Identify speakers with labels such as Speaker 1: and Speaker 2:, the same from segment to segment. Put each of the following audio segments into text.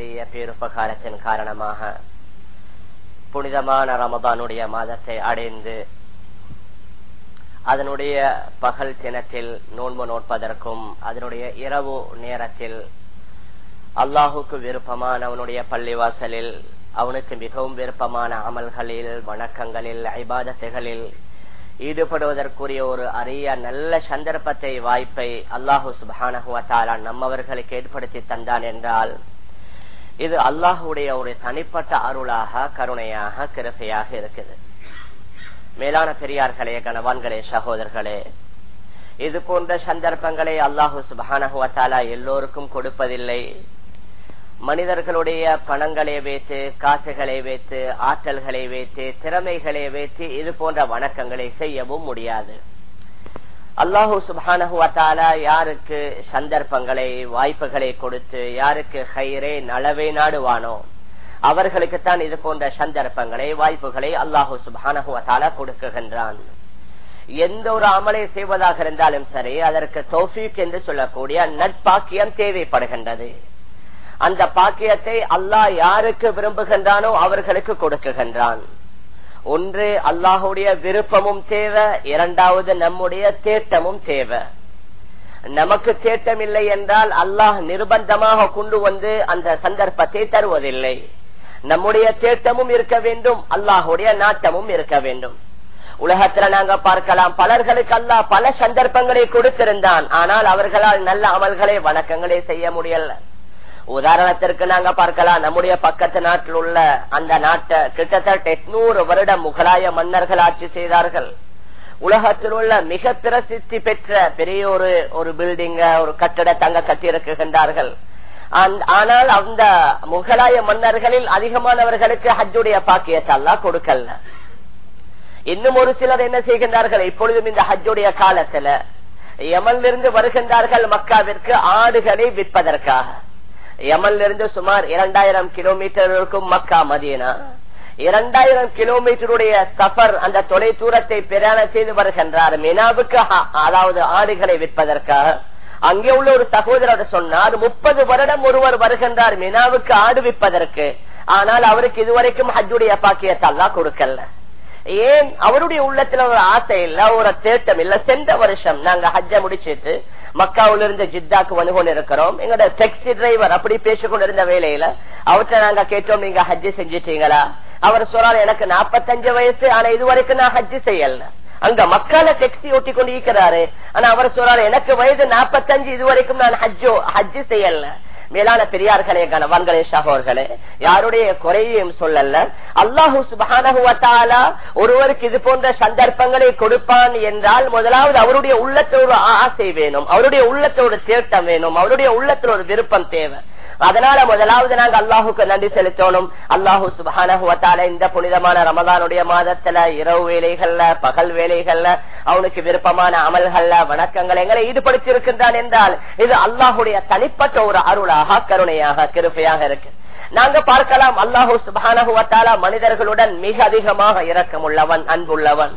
Speaker 1: பெரிய பேருபகாரத்தின் காரணமாக புனிதமான ரமதானுடைய மாதத்தை அடைந்து அதனுடைய பகல் தினத்தில் நோன்பு நோட்பதற்கும் அதனுடைய இரவு நேரத்தில் அல்லாஹுக்கு விருப்பமான அவனுடைய பள்ளிவாசலில் அவனுக்கு மிகவும் விருப்பமான அமல்களில் வணக்கங்களில் ஐபாதத்துகளில் ஈடுபடுவதற்குரிய ஒரு அரிய நல்ல சந்தர்ப்பத்தை வாய்ப்பை அல்லாஹு சுபானகுவத்தாலா நம்மவர்களுக்கு ஏற்படுத்தி தந்தான் என்றால் இது அல்லாஹுடைய ஒரு தனிப்பட்ட அருளாக கருணையாக கிருப்பையாக இருக்குது. மேலான பெரியார்களே கணவான்களே சகோதரர்களே இது போன்ற சந்தர்ப்பங்களை அல்லாஹு சுபானகுவத்தாலா எல்லோருக்கும் கொடுப்பதில்லை. மனிதர்களுடைய பணங்களை வைத்து காசுகளை வைத்து ஆற்றல்களை வைத்து திறமைகளை வைத்து இது போன்ற வணக்கங்களை செய்யவும் முடியாது. அல்லாஹூ சுபானகுவத்தாலா யாருக்கு சந்தர்ப்பங்களை வாய்ப்புகளை கொடுத்து யாருக்கு ஹைரே நலவை நாடுவானோ அவர்களுக்குத்தான் இது போன்ற சந்தர்ப்பங்களை வாய்ப்புகளை அல்லாஹூ சுபானகுவத்தாலா கொடுக்குகின்றான். எந்த ஒரு அமலை செய்வதாக இருந்தாலும் சரி அதற்கு தோஃபீக் என்று சொல்லக்கூடிய நட்பாக்கியம் தேவைப்படுகின்றது. அந்த பாக்கியத்தை அல்லாஹ் யாருக்கு விரும்புகின்றானோ அவர்களுக்கு கொடுக்குகின்றான். ஒன்று அல்லாஹுடைய விருப்பமும் தேவை இரண்டாவது நம்முடைய தேட்டமும் தேவை. நமக்கு தேட்டம் இல்லை என்றால் அல்லாஹ் நிர்பந்தமாக கொண்டு வந்து அந்த சந்தர்ப்பத்தை தருவதில்லை. நம்முடைய தேட்டமும் இருக்க வேண்டும் அல்லாஹுடைய நாட்டமும் இருக்க வேண்டும். உலகத்துல நாங்க பார்க்கலாம் பலர்களுக்கு அல்லாஹ் பல சந்தர்ப்பங்களை கொடுத்திருந்தான் ஆனால் அவர்களால் நல்ல அமல்களை வணக்கங்களை செய்ய முடியல. உதாரணத்திற்கு நாங்க பார்க்கலாம். நம்முடைய பக்கத்து நாட்டில் உள்ள அந்த நாட்டை கிட்டத்தட்ட எட்நூறு வருட முகலாய மன்னர்கள் ஆட்சி செய்தார்கள். உலகத்தில் உள்ள மிக பிரசித்தி பெற்ற பெரிய ஒரு ஒரு பில்டிங்க ஒரு கட்டட தங்க கட்டியிருக்கின்றார்கள். ஆனால் அந்த முகலாய மன்னர்களில் அதிகமானவர்களுக்கு ஹஜ்ஜுடைய பாக்கியத்தை கொடுக்கல. இன்னும் ஒரு சிலர் என்ன செய்கின்றார்கள்? இப்பொழுதும் இந்த ஹஜ்ஜுடைய காலத்துல யமனிலிருந்து வருகின்றார்கள் மக்காவிற்கு ஆடுகளை விற்பதற்காக. யமனிலிருந்து சுமார் இரண்டாயிரம் கிலோமீட்டர் இருக்கும் மக்கா மதியனா இரண்டாயிரம் கிலோமீட்டருடைய சஃபர் அந்த தொலை தூரத்தை பிரயாணம் செய்து வருகின்றார். மினாவுக்கு அதாவது ஆடுகளை விற்பதற்காக. அங்கே உள்ள ஒரு சகோதரர் சொன்னார் முப்பது வருடம் ஒருவர் வருகின்றார் மினாவுக்கு ஆடு விற்பதற்கு. ஆனால் அவருக்கு இதுவரைக்கும் ஹஜ்ஜுடைய பாக்கியத்தெல்லாம் கொடுக்கல. ஏன் அவருடைய உள்ளத்துல ஒரு ஆசை இல்ல ஒரு தேட்டம் இல்ல. சென்ற வருஷம் நாங்க ஹஜ்ஜ முடிச்சிட்டு மக்காவில இருந்து ஜித்தாக்கு வந்து கொண்டு இருக்கிறோம். எங்களோட டெக்ஸி டிரைவர் அப்படி பேசிக்கொண்டு இருந்த வேலையில அவர்கிட்ட நாங்க கேட்டோம் நீங்க ஹஜ்ஜி செஞ்சிட்டீங்களா? அவர் சொல்றாரு எனக்கு நாப்பத்தஞ்சு வயசு ஆனா இது வரைக்கும் நான் ஹஜ்ஜி செய்யல. அங்க மக்கால டெக்ஸி ஓட்டி கொண்டு இருக்கிறாரு. ஆனா அவர் சொல்றாரு எனக்கு வயது நாப்பத்தஞ்சு இது வரைக்கும் நான் ஹஜ்ஜோ ஹஜ்ஜி செய்யல. மேலான பெரியார்களே கணவான்களே சகோர்களே யாருடைய குறையையும் சொல்லல அல்லாஹூ சுபானகுவத்தாலா ஒருவருக்கு இது போன்ற சந்தர்ப்பங்களை கொடுப்பான் என்றால் முதலாவது அவருடைய உள்ளத்தோடு ஆசை வேணும் அவருடைய உள்ளத்தோடு தேட்டம் வேணும் அவருடைய உள்ளத்தில் ஒரு விருப்பம் தேவை. அதனால முதலாவது நாங்க அல்லாஹுக்கு நன்றி செலுத்தணும். அல்லாஹு சுபானகுவத்தால இந்த புனிதமான ரமதானுடைய மாதத்துல இரவு வேலைகள்ல பகல் வேலைகள்ல அவனுக்கு விருப்பமான அமல்கள்ல வணக்கங்கள் எங்களை ஈடுபடுத்தி இருக்கின்றான் என்றால் இது அல்லாஹுடைய தனிப்பட்ட ஒரு அருளாக கருணையாக கிருப்பையாக இருக்கு. நாங்க பார்க்கலாம் அல்லாஹூ சுபானகுவத்தால மனிதர்களுடன் மிக அதிகமாக இரக்கமுள்ளவன் அன்புள்ளவன்.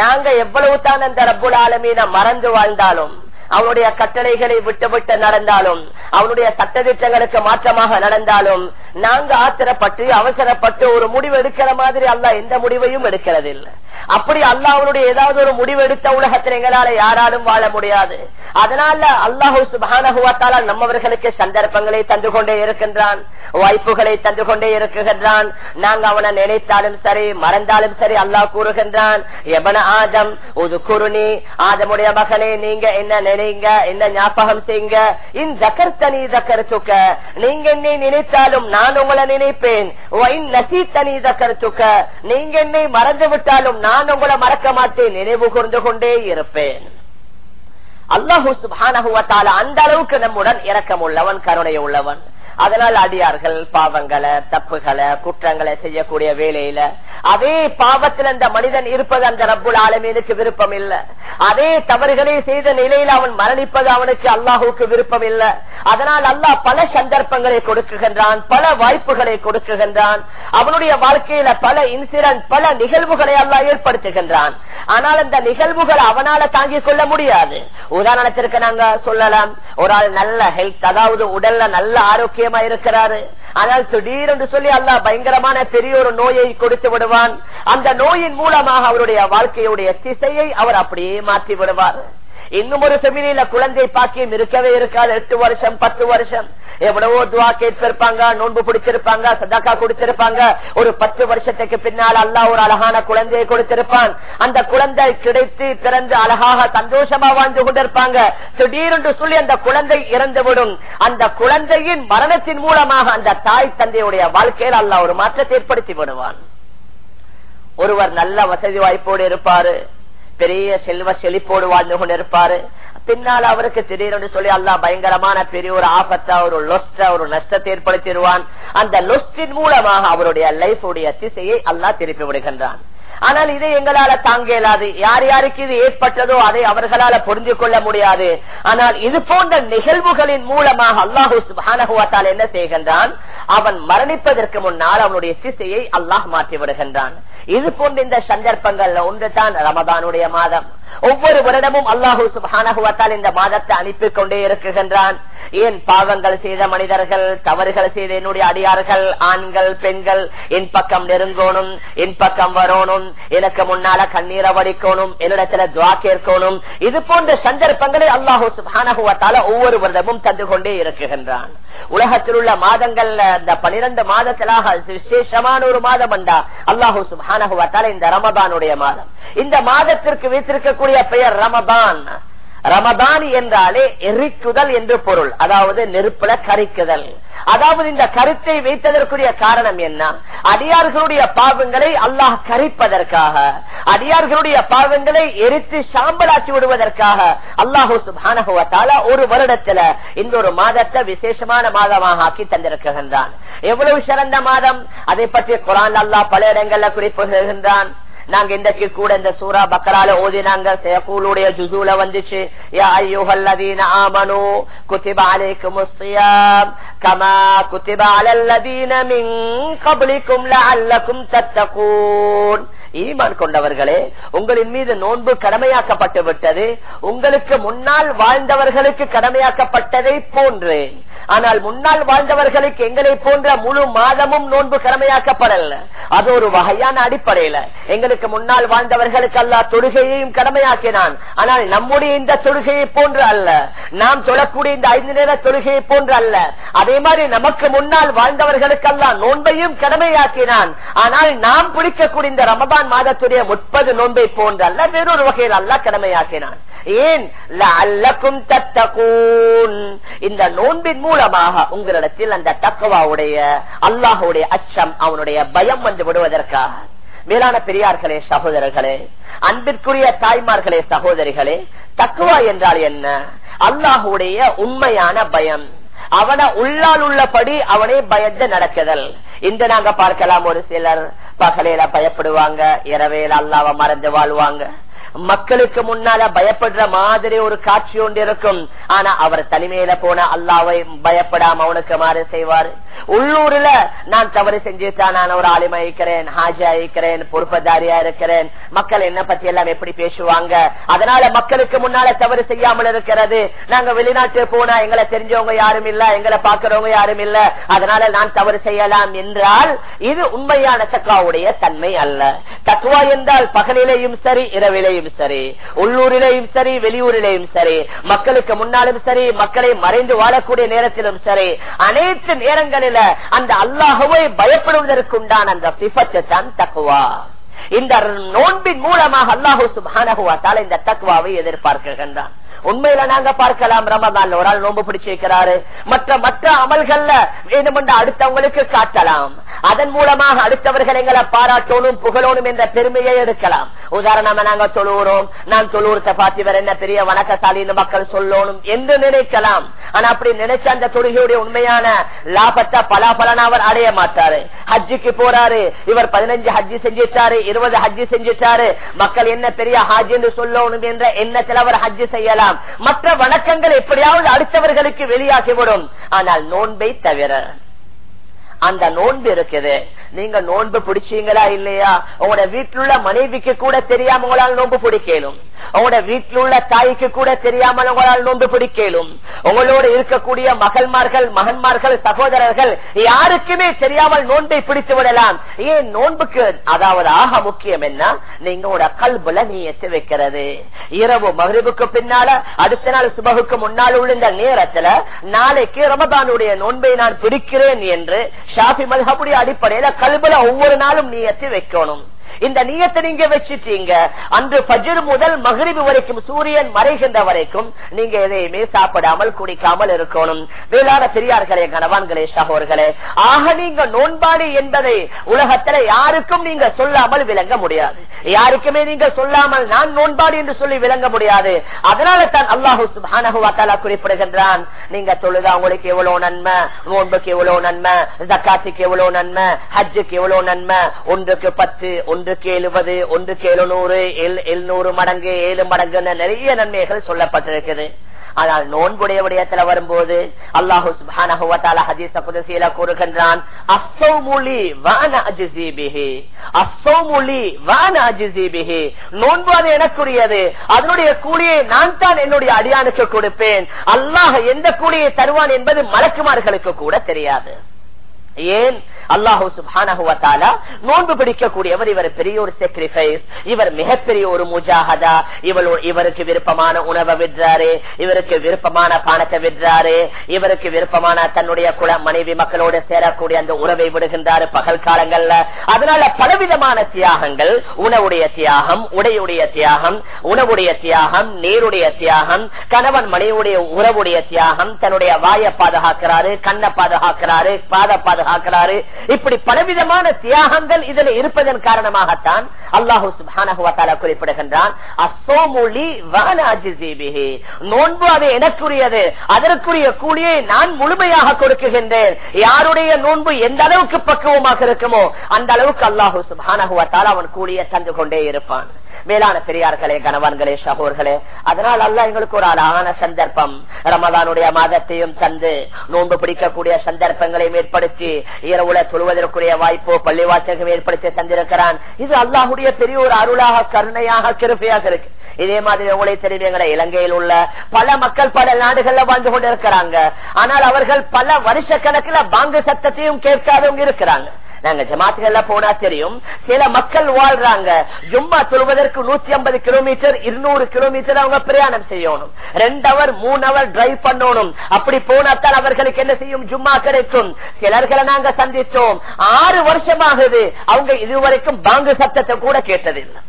Speaker 1: நாங்க எவ்வளவு தான் அந்த ரப்புல் ஆலமீன மறந்து வாழ்ந்தாலும் அவனுடைய கட்டளைகளை விட்டு விட்டு நடந்தாலும் அவனுடைய சட்டத்திட்டங்களுக்கு மாற்றமாக நடந்தாலும் நாங்க ஆத்திரப்பட்டு அவசரப்பட்டு ஒரு முடிவு எடுக்கிற மாதிரி அல்ல எந்த முடிவையும் எடுக்கிறது இல்லை அப்படி அல்ல அவனுடைய ஏதாவது ஒரு முடிவு எடுத்த உலகத்தில் எங்களால யாராலும் வாழ முடியாது. அதனால அல்லாஹூ சுபானகுவத்தால நம்மவர்களுக்கு சந்தர்ப்பங்களை தந்து கொண்டே இருக்கின்றான் வாய்ப்புகளை தந்து கொண்டே இருக்குகின்றான் நாங்க அவனை நினைத்தாலும் சரி மறந்தாலும் சரி அல்லாஹ் கூறுகின்றான் எவன ஆதம் ஒரு குருணி ஆதமுடைய மகனே நீங்க என்ன நினைங்க என்ன ஞாபகம் செய்யுங்க இன் ஜக்கர்த்தனி ஜக்கர்த்துக்க நீங்க என்னை நினைத்தாலும் நான் உங்களை நினைப்பேன். நசீத்தனி ஜக்கர்த்துக்க நீங்க என்னை மறந்து விட்டாலும் நான் உங்களை மறக்க மாட்டேன். நினைவு கூர்ந்து கொண்டே இருப்பேன். அல்லாஹூ சுபானகுவத்தால அந்த அளவுக்கு நம்முடன் இரக்கம் உள்ளவன் கருணை உள்ளவன் அதனால் அடியார்கள் பாவங்களை தப்புகளை குற்றங்களை செய்யக்கூடிய வேலையில அதே பாவத்தில் அந்த மனிதன் இருப்பது அந்த ரப்புல் ஆலமீனுக்கு விருப்பம் இல்லை அதே தவறுகளை செய்த நிலையில் அவன் மரணிப்பது அவனுக்கு அல்லாஹுக்கு விருப்பம் இல்லை அதனால் அல்லாஹ் பல சந்தர்ப்பங்களை கொடுக்குகின்றான் பல வாய்ப்புகளை கொடுக்குகின்றான். அவனுடைய வாழ்க்கையில பல இன்சிடென்ட் பல நிகழ்வுகளை அல்லாஹ் ஏற்படுத்துகின்றான். ஆனால் அந்த நிகழ்வுகள் அவனால தாங்கிக் கொள்ள முடியாது. உதாரணத்திற்கு நாங்க சொல்லலாம் ஒரு ஆள் நல்ல ஹெல்த் அதாவது உடல்ல நல்ல ஆரோக்கியம் இருக்கிறாரு. ஆனால் திடீரென்று சொல்லி அல்லாஹ் பயங்கரமான பெரிய ஒரு நோயை கொடுத்து விடுவான். அந்த நோயின் மூலமாக அவருடைய வாழ்க்கையுடைய திசையை அவர் அப்படியே மாற்றி விடுவார். இன்னும் ஒரு செமினியில குழந்தை பாக்கியம் இருக்கவே இருக்காது. எட்டு வருஷம் பத்து வருஷம். எவ்வளவோ துவா கேட்டிருப்பாங்க நோன்பு பிடிச்சிருப்பாங்க சதாக்கா கொடுத்திருப்பாங்க. ஒரு பத்து வருஷத்துக்கு பின்னால் அல்லா ஒரு அழகான குழந்தையை கொடுத்திருப்பான். அந்த குழந்தை கிடைத்து திறந்து அழகாக சந்தோஷமா வாழ்ந்து கொண்டிருப்பாங்க. திடீரென்று சொல்லி அந்த குழந்தை இறந்துவிடும். அந்த குழந்தையின் மரணத்தின் மூலமாக அந்த தாய் தந்தையுடைய வாழ்க்கையில் அல்லா ஒரு மாற்றத்தை ஏற்படுத்தி விடுவான். ஒருவர் நல்ல வசதி வாய்ப்போடு இருப்பாரு. பெரிய செல்வ செழிப்போடு வாழ்ந்து கொண்டிருப்பாரு. பின்னால் அவருக்கு திடீரென்று சொல்லி அல்லா பயங்கரமான பெரிய ஒரு ஆபத்தை ஒரு லொஸ்ட ஒரு நஷ்டத்தை ஏற்படுத்திடுவான். அந்த லொஸ்டின் மூலமாக அவருடைய லைஃப் உடைய திசையை அல்லா திருப்பி விடுகின்றான். ஆனால் இதை எங்களால தாங்க இயலாது. யார் யாருக்கு இது ஏற்பட்டதோ அதை அவர்களால புரிந்து கொள்ள முடியாது. ஆனால் இது போன்ற நிகழ்வுகளின் மூலமாக அல்லாஹூ சுபானகுவாத்தால் என்ன செய்கின்றான்? அவன் மரணிப்பதற்கு முன்னால் அவனுடைய திசையை அல்லாஹ் மாற்றி விடுகின்றான் இது போன்ற இந்த சந்தர்ப்பங்கள்ல ஒன்று தான் ரமதானுடைய மாதம். ஒவ்வொரு வருடமும் அல்லாஹூ சுபானகுவாத்தால் இந்த மாதத்தை அனுப்பி கொண்டே இருக்குகின்றான் ஏன் பாவங்கள் செய்த மனிதர்கள் தவறுகள் செய்த என்னுடைய அடியார்கள் ஆண்கள் பெண்கள் என் பக்கம் நெருங்கோனும் என் பக்கம் வரணும் எனக்கு முன்னால கண்ணீரை வடிக்கணும் என்னிடத்துல துவா கேட்கணும். இது போன்ற சந்தர்ப்பங்களை அல்லாஹூ சுபானகுவத்தால ஒவ்வொரு வருடமும் தந்து கொண்டே இருக்குகின்றான் உலகத்தில் உள்ள மாதங்கள்ல இந்த பனிரெண்டு மாதத்திலாக விசேஷமான ஒரு மாதம் அண்டா அல்லாஹூ சுபானகுவத்தால இந்த ரமபானுடைய மாதம். இந்த மாதத்திற்கு வைத்திருக்கக்கூடிய பெயர் ரமபான் ரமதான் என்றாலே எரிக்குதல் என்று பொருள். அதாவது நெருப்புல கரிக்குதல். அதாவது இந்த கருத்தை வைத்ததற்குரிய காரணம் என்ன? அடியார்களுடைய பாவங்களை அல்லாஹ் கரிப்பதற்காக அடியார்களுடைய பாவங்களை எரித்து சாம்பலாக்கி விடுவதற்காக அல்லாஹூ சுபானகுவத்தால ஒரு வருடத்துல இந்த ஒரு மாதத்தை விசேஷமான மாதமாக ஆக்கி தந்திருக்கின்றான். எவ்வளவு சிறந்த மாதம்? அதை பற்றி குரான் அல்லாஹ் பல இடங்கள்ல குறிப்பிடுகின்றான். நாங்க இன்றைக்கு கூட இந்த சூரா பக்கரால ஓதினாங்க சேகூலுடைய ஜுசூல வந்துச்சு. யா ஐயுஹல்லதீன ஆமனு குதிப அலைக்குமுஸ் ஸியாம் கமா குதிப அலல்லதீன மின் கப்லிக்கும் லஅல்லக்கும் தத்தகூன். ஈமான் கொண்டவர்களே உங்களின் மீது நோன்பு கடமையாக்கப்பட்டு விட்டது. உங்களுக்கு முன்னால் வாழ்ந்தவர்களுக்கு கடமையாக்கப்பட்டதை போன்று ஆனால் முன்னால் வாழ்ந்தவர்களுக்கு எங்களை போன்ற முழு மாதமும் நோன்பு கடமையாக்கப்படல. அது ஒரு வகையான அடிப்படையில. எங்களுக்கு முன்னால் வாழ்ந்தவர்களுக்கு அல்ல தொழுகையையும் கடமையாக்கினான். ஆனால் நம்முடைய இந்த தொழுகையை போன்று அல்ல. நாம் தொழக்கூடிய இந்த ஐந்து நேர தொழுகையை போன்று அல்ல. அதே மாதிரி நமக்கு முன்னால் வாழ்ந்தவர்களுக்கு அல்ல நோன்பையும் கடமையாக்கினான். ஆனால் நாம் பிடிக்கக்கூடிய இந்த ரமபான் மாதத்துடைய முப்பது நோன்பை போன்று அல்ல வேறொரு வகையில் அல்ல கடமையாக்கினான். ஏன்? அல்லக்கும் தத்தகூன். இந்த நோன்பின் மூலமாக உங்களிடத்தில் அந்த தக்குவாவுடைய அல்லாஹுடைய அச்சம் அவனுடைய பயம் வந்து விடுவதற்காக. மேலான பெரியார்களே சகோதரர்களே அன்பிற்குரிய தாய்மார்களே சகோதரிகளே தக்குவா என்றால் என்ன? அல்லாஹுடைய உண்மையான பயம். அவனை உள்ளால் உள்ளபடி அவனை பயந்து நடக்குதல். இந்த நாங்க பார்க்கலாம் ஒரு சிலர் பகலையில பயப்படுவாங்க இரவையில அல்லாவ மறந்து வாழ்வாங்க. மக்களுக்கு முன்னால பயப்படுற மாதிரி ஒரு காட்சி ஒன்று இருக்கும். ஆனா அவர் தனிமையில போன அல்லாவை பயப்படாம அவனுக்கு மாறு செய்வார். உள்ளூர்ல நான் தவறு செஞ்சுட்டா நான் ஒரு ஆளுமை இருக்கிறேன் ஹாஜியா இருக்கிறேன் பொறுப்பதாரியா இருக்கிறேன். மக்கள் என்ன பத்தி எல்லாம் எப்படி பேசுவாங்க? அதனால மக்களுக்கு முன்னால தவறு செய்யாமல் இருக்கிறது. நாங்க வெளிநாட்டு போனா எங்களை தெரிஞ்சவங்க யாரும் இல்ல எங்களை பாக்குறவங்க யாரும் இல்ல. அதனால நான் தவறு செய்யலாம் என்றால் இது உண்மையான தக்குவாவுடைய தன்மை அல்ல. தக்குவா என்றால் பகலிலேயும் சரி இரவிலேயும் சரி உள்ளூரிலேயும் சரி வெளியூரிலேயும் சரி மக்களுக்கு முன்னாலும் சரி மக்களை மறைந்து வாழக்கூடிய நேரத்திலும் சரி அனைத்து நேரங்களில அந்த அல்லாஹுவை பயப்படுவதற்குண்டான அந்த சிபத்தை தான் தக்குவா இந்த நோன்பின் மூலமாக அல்லாஹு சுபானகுவாத்தால் இந்த தக்குவாவை எதிர்பார்க்கின்றான். உண்மையில நாங்க பார்க்கலாம். ரமதான் ஒரு ஆள் நோன்பு பிடிச்சிருக்கிறாரு. மற்ற மற்ற அமல்கள்ல வேண்டுமென்ற அடுத்தவங்களுக்கு காட்டலாம். அதன் மூலமாக அடுத்தவர்கள் எங்களை பாராட்டணும் புகழோனும் என்ற பெருமையை எடுக்கலாம். உதாரணமா நாங்க தொழுகிறோம் நான் தொழுவுறத பார்த்து என்ன பெரிய வணக்கசாலின்னு மக்கள் சொல்லணும் என்று நினைக்கலாம். ஆனா அப்படி நினைச்ச அந்த தொழுகையுடைய உண்மையான லாபத்தை பலாபலன் அவர் அடைய மாட்டாரு. ஹஜ்ஜுக்கு போறாரு இவர் பதினஞ்சு ஹஜ்ஜி செஞ்சிட்டாரு இருபது ஹஜ்ஜி செஞ்சிட்டாரு. மக்கள் என்ன பெரிய ஹாஜ் என்று சொல்லணும் என்ற எண்ணத்தில் அவர் ஹஜ்ஜு செய்யலாம். மற்ற வணக்கங்கள் எப்படியாவது அடுத்தவர்களுக்கு வெளியாகிவிடும். ஆனால் நோன்பை தவிர அந்த நோன்பு இருக்குது. நீங்க நோன்பு பிடிச்சீங்களா இல்லையா? உங்களோட வீட்டில் உள்ள மனைவிக்கு கூட தெரியாம உங்களால் நோன்பு பிடிக்கலும். உங்களோட வீட்டில் உள்ள தாய்க்கு கூட தெரியாமல் உங்களால் நோன்பு பிடிக்கலும். உங்களோட இருக்கக்கூடிய மகள்மார்கள் மகன்மார்கள் சகோதரர்கள் யாருக்குமே தெரியாமல் நோன்பை பிடித்து விடலாம். ஏன் நோன்புக்கு அதாவது ஆக முக்கியம் என்ன? நீங்க உங்களோட கல்புல நீ எத்து வைக்கிறது. இரவு மகிழ்வுக்கு பின்னால அடுத்த நாள் சுபகுக்கு முன்னால் உள்ள நேரத்துல நாளைக்கு ரமதானுடைய நோன்பை நான் பிடிக்கிறேன் என்று ஷாஃபி மல்ஹபுடைய அடிப்படையில கல்புல ஒவ்வொரு நாளும் நீ எத்தி வைக்கணும். இந்த நீயத்தை நீங்க வச்சுட்டீங்க. அன்று பஜிர் முதல் மகிழ்வு வரைக்கும் சூரியன் மறைகின்ற வரைக்கும் நீங்க எதையுமே சாப்பிடாமல் குடிக்காமல் இருக்கணும். வேளாண் பெரியார்களே கணவான்களே சகோர்களே ஆக நீங்க நோன்பாடு என்பதை உலகத்துல யாருக்கும் நீங்க சொல்லாமல் விளங்க முடியாது. யாருக்குமே நீங்க சொல்லாமல் நான் நோன்பாடு என்று சொல்லி விளங்க முடியாது. அதனால தான் அல்லாஹு சுபானகுவாத்தாலா குறிப்பிடுகின்றான் நீங்க தொழுதா உங்களுக்கு எவ்வளவு நன்மை நோன்புக்கு எவ்வளவு நன்மை ஜக்காத்துக்கு எவ்வளவு நன்மை ஹஜ்ஜுக்கு எவ்வளவு நன்மை ஒன்றுக்கு பத்து ஒன்று ஒன்றுக்கு எழுபது ஒன்றுக்கு எழுநூறு எழுநூறு மடங்கு ஏழு மடங்கு நிறைய நன்மைகள் சொல்லப்பட்டிருக்குது. ஆனால் நோன்புடைய விடயத்துல வரும்போது அல்லாஹு சுபானஹுவத்தால ஹதீச புதசியில கூறுகின்றான் நோன்பு அது எனக்குரியது. அதனுடைய கூலியை நான் தான் என்னுடைய அடியானுக்கு கொடுப்பேன். அல்லாஹ் எந்த கூலியை தருவான் என்பது மலக்குமார்களுக்கு கூட தெரியாது. ஏன்? அல்லாஹூ சுபானகுவத்தாலா நோன்பு பிடிக்கக்கூடியவர் இவர் பெரிய ஒரு சாக்ரிஃபைஸ் இவர் மிகப்பெரிய ஒரு முஜாஹதா இவள் இவருக்கு விருப்பமான உணவை விடுறாரு இவருக்கு விருப்பமான பானத்தை விடுறாரு இவருக்கு விருப்பமான தன்னுடைய குல மனைவி மக்களோடு சேரக்கூடிய அந்த உறவை விடுகின்றாரு பகல் காலங்கள்ல. அதனால பலவிதமான தியாகங்கள் உணவுடைய தியாகம் உடையுடைய தியாகம் உணவுடைய தியாகம் நீருடைய தியாகம் கணவன் மனைவியுடைய உறவுடைய தியாகம் தன்னுடைய வாயை பாதுகாக்கிறாரு கண்ணை பாதுகாக்கிறாரு பாத பாதுகாக்கிறாரு இப்படி பலவிதமான தியாகங்கள் இதில் இருப்பதன் காரணமாகத்தான் அல்லாஹூ சுபானகுவத்தால குறிப்பிடுகின்றான் அசோமொழி வானாஜிபிஹி நோன்பு அது எனக்குரியது அதற்குரிய கூலியை நான் முழுமையாக கொடுக்குகின்றேன். யாருடைய நோன்பு எந்த அளவுக்கு பக்குவமாக இருக்குமோ அந்த அளவுக்கு அல்லாஹூ சுபானகுவத்தால் அவன் கூலியை தந்து கொண்டே இருப்பான். மேலான பெரியார்களே கணவான்களே சகோர்களே அதனால் அல்ல எங்களுக்கு ஒரு அழகான சந்தர்ப்பம். ரமதானுடைய மாதத்தையும் தந்து நோன்பு பிடிக்கக்கூடிய சந்தர்ப்பங்களையும் ஏற்படுத்தி இரவுல தொழுவதற்குரிய வாய்ப்போ பள்ளிவாசகம் ஏற்படுத்தி தந்திருக்கிறான். இது அல்லாஹுடைய பெரிய ஒரு அருளாக கருணையாக கிருப்பையாக இருக்கு. இதே மாதிரி உங்களை தெரிவிங்கிற இலங்கையில் உள்ள பல மக்கள் பல நாடுகள்ல வாழ்ந்து கொண்டிருக்கிறாங்க. ஆனால் அவர்கள் பல வருஷ கணக்கில் பாங்கு சத்தத்தையும் கேட்காதவங்க இருக்கிறாங்க. நாங்க ஜமாத்துகள்ல போனா தெரியும் சில மக்கள் வாழ்றாங்க. ஜும்மா தொழுவதற்கு நூத்தி ஐம்பது கிலோமீட்டர் இருநூறு கிலோமீட்டர் அவங்க பிரயாணம் செய்யணும். ரெண்டு அவர் மூணு அவர் டிரைவ் பண்ணணும். அப்படி போனாத்தான் அவர்களுக்கு என்ன செய்யும்? ஜும்மா கிடைக்கும். சிலர்களை நாங்க சந்திச்சோம் ஆறு வருஷமாகுது. அவங்க இதுவரைக்கும் பாங்கு சத்தத்தை கூட கேட்டதில்லை.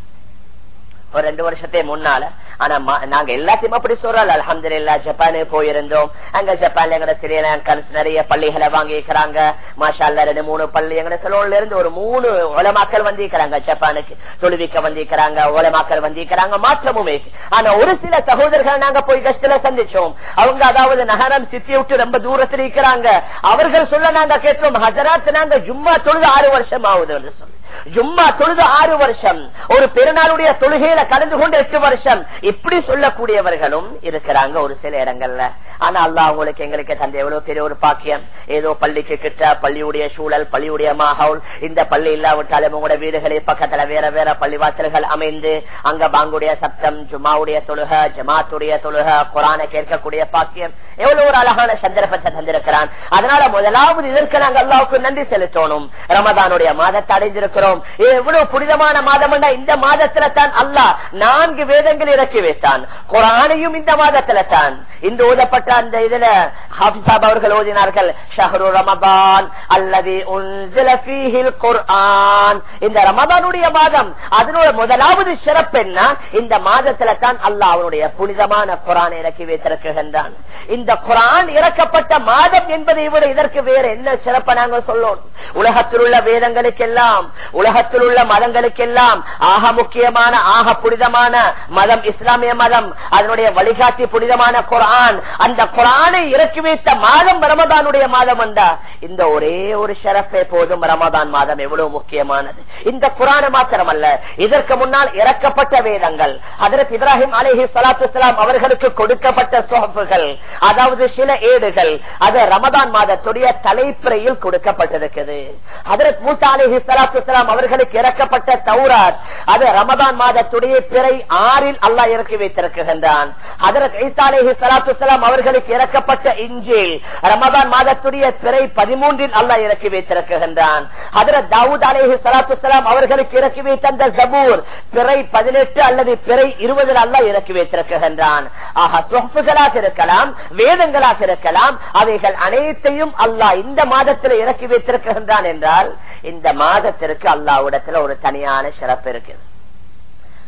Speaker 1: ஒரு ரெண்டு வருஷத்தே முன்னால. ஆனா நாங்க எல்லாத்தையும் அப்படி சொல்றோம் அலமது இல்லா ஜப்பானு போயிருந்தோம். அங்க ஜப்பான்ல எங்கட ஸ்ரீலங்கன்ஸ் நிறைய பள்ளிகளை வாங்கிக்கிறாங்க மாஷால்ல ரெண்டு மூணு பள்ளி எங்கட செலவுல இருந்து ஒரு மூணு உலமாக்கள் வந்திருக்கிறாங்க ஜப்பானுக்கு. தொழுவிக்க வந்திருக்கிறாங்க உலமாக்கள் வந்திருக்கிறாங்க மாற்றமுமே ஆனா ஒரு சில சகோதரர்கள் நாங்க போய் கஷ்டத்துல சந்திச்சோம். அவங்க அதாவது நகரம் சித்தி விட்டு ரொம்ப தூரத்தில் இருக்கிறாங்க அவர்கள் சொல்ல நாங்க கேட்டோம் ஹசராத் நாங்க ஜும்மா தொழுது ஆறு வருஷம் ஆகுது சொல்லி. ஜும்மா தொழுது ஆறு வருஷம். ஒரு பெருநாளுடைய தொழுகையில கலந்து கொண்டு எட்டு வருஷம். இப்படி சொல்லக்கூடியவர்களும் இருக்கிறாங்க ஒரு சில இடங்கள்ல. ஆனா அல்லா அவங்களுக்கு எங்களுக்கு தந்த எவ்வளவு பெரிய ஒரு பாக்கியம். ஏதோ பள்ளிக்கு கிட்ட பள்ளியுடைய சூழல் பள்ளியுடைய மாகவுல் இந்த பள்ளி இல்லாவிட்டாலும் உங்களோட வீடுகளை பக்கத்துல வேற வேற பள்ளிவாசல்கள் அமைந்து அங்க பாங்குடைய சப்தம் ஜுமாவுடைய தொழுக ஜமாத்துடைய தொழுக குரான கேட்கக்கூடிய பாக்கியம். எவ்வளவு ஒரு அழகான சந்தர்ப்பத்தை தந்திருக்கிறான். அதனால முதலாவது இதற்கு நாங்கள் அல்லாவுக்கு நன்றி செலுத்தணும். ரமதானுடைய மாதத்தை அடைஞ்சிருக்கிறோம் எவ்வளவு புனிதமான மாதம் இந்த மாதத்துல தான் அல்லாஹ் நான்கு வேதங்கள் இறக்கி வைத்தான். குரானையும் இந்த மாதத்துல தான் இந்த ஓதப்பட்ட அந்த இதுல ஹாபிசாப் அவர்கள் ஓதினார்கள் ஷஹரு ரமபான் அல்லது குர்ஆன். இந்த ரமபானுடைய மாதம் அதனோட முதலாவது சிறப்பு என்ன? இந்த மாதத்துல தான் அல்லாஹ் அவனுடைய புனிதமான குரான் இறக்கி வைத்திருக்கின்றான். இந்த குரான் இறக்கப்பட்ட மாதம் என்பதை விட இதற்கு வேற என்ன சிறப்பை நாங்கள் சொல்லணும் உலகத்தில் உள்ள வேதங்களுக்கெல்லாம் உலகத்தில் உள்ள மதங்களுக்கெல்லாம் ஆக முக்கியமான ஆக புனிதமான மதம் இஸ்லாமிய மதம் அதனுடைய வழிகாட்டி புனிதமான குரான் அந்த குரானை இறக்கி வைத்த மாதம் ரமதானுடைய மாதம் என்றா இந்த ஒரே ஒரு ஷரப்பே போதும் ரமதான் மாதம் எவ்வளவு முக்கியமானது. இந்த குரான மாத்திரமல்ல இதற்கு முன்னால் இறக்கப்பட்ட வேதங்கள். அதற்கு இப்ராஹிம் அலிஹி சலாத்து அவர்களுக்கு கொடுக்கப்பட்ட சோப்புகள் அதாவது சில ஏடுகள் அது ரமதான் மாதத்துடைய தலைப்பிறையில் கொடுக்கப்பட்டிருக்கிறது. அதற்கு மூசா அலிஹி சலாத்து அவர்களுக்கு இறக்கப்பட்ட தௌராத் அது ரமதான் மாதத்துடைய பிறை ஆறில் அல்லா இறக்கி வைத்திருக்கின்றான். அதற்கு ஈசா அலிஹி சலாத்து அவர்களுக்கு இறக்கப்பட்ட இஞ்சில் ரமதான் மாதத்துடைய பிறை பதிமூன்றில் அல்லா இறக்கி வைத்திருக்கின்றான். அதற்கு தாவூத் அலேஹி சலாத்து அவர்களுக்கு இறக்கி வைத்த அந்த ஜபூர் பிறை பதினெட்டு அல்லது பிறை இருபதில் அல்லா இறக்கி வைத்திருக்கின்றான். ஆக சொஃபுகளாக இருக்கலாம் வேதங்களாக இருக்கலாம் அவைகள் அனைத்தையும் அல்லாஹ் இந்த மாதத்தில் இறக்கி வைத்திருக்கின்றான் என்றால் இந்த மாதத்திற்கு அல்லாவிடத்துல ஒரு தனியான சிறப்பு இருக்குது.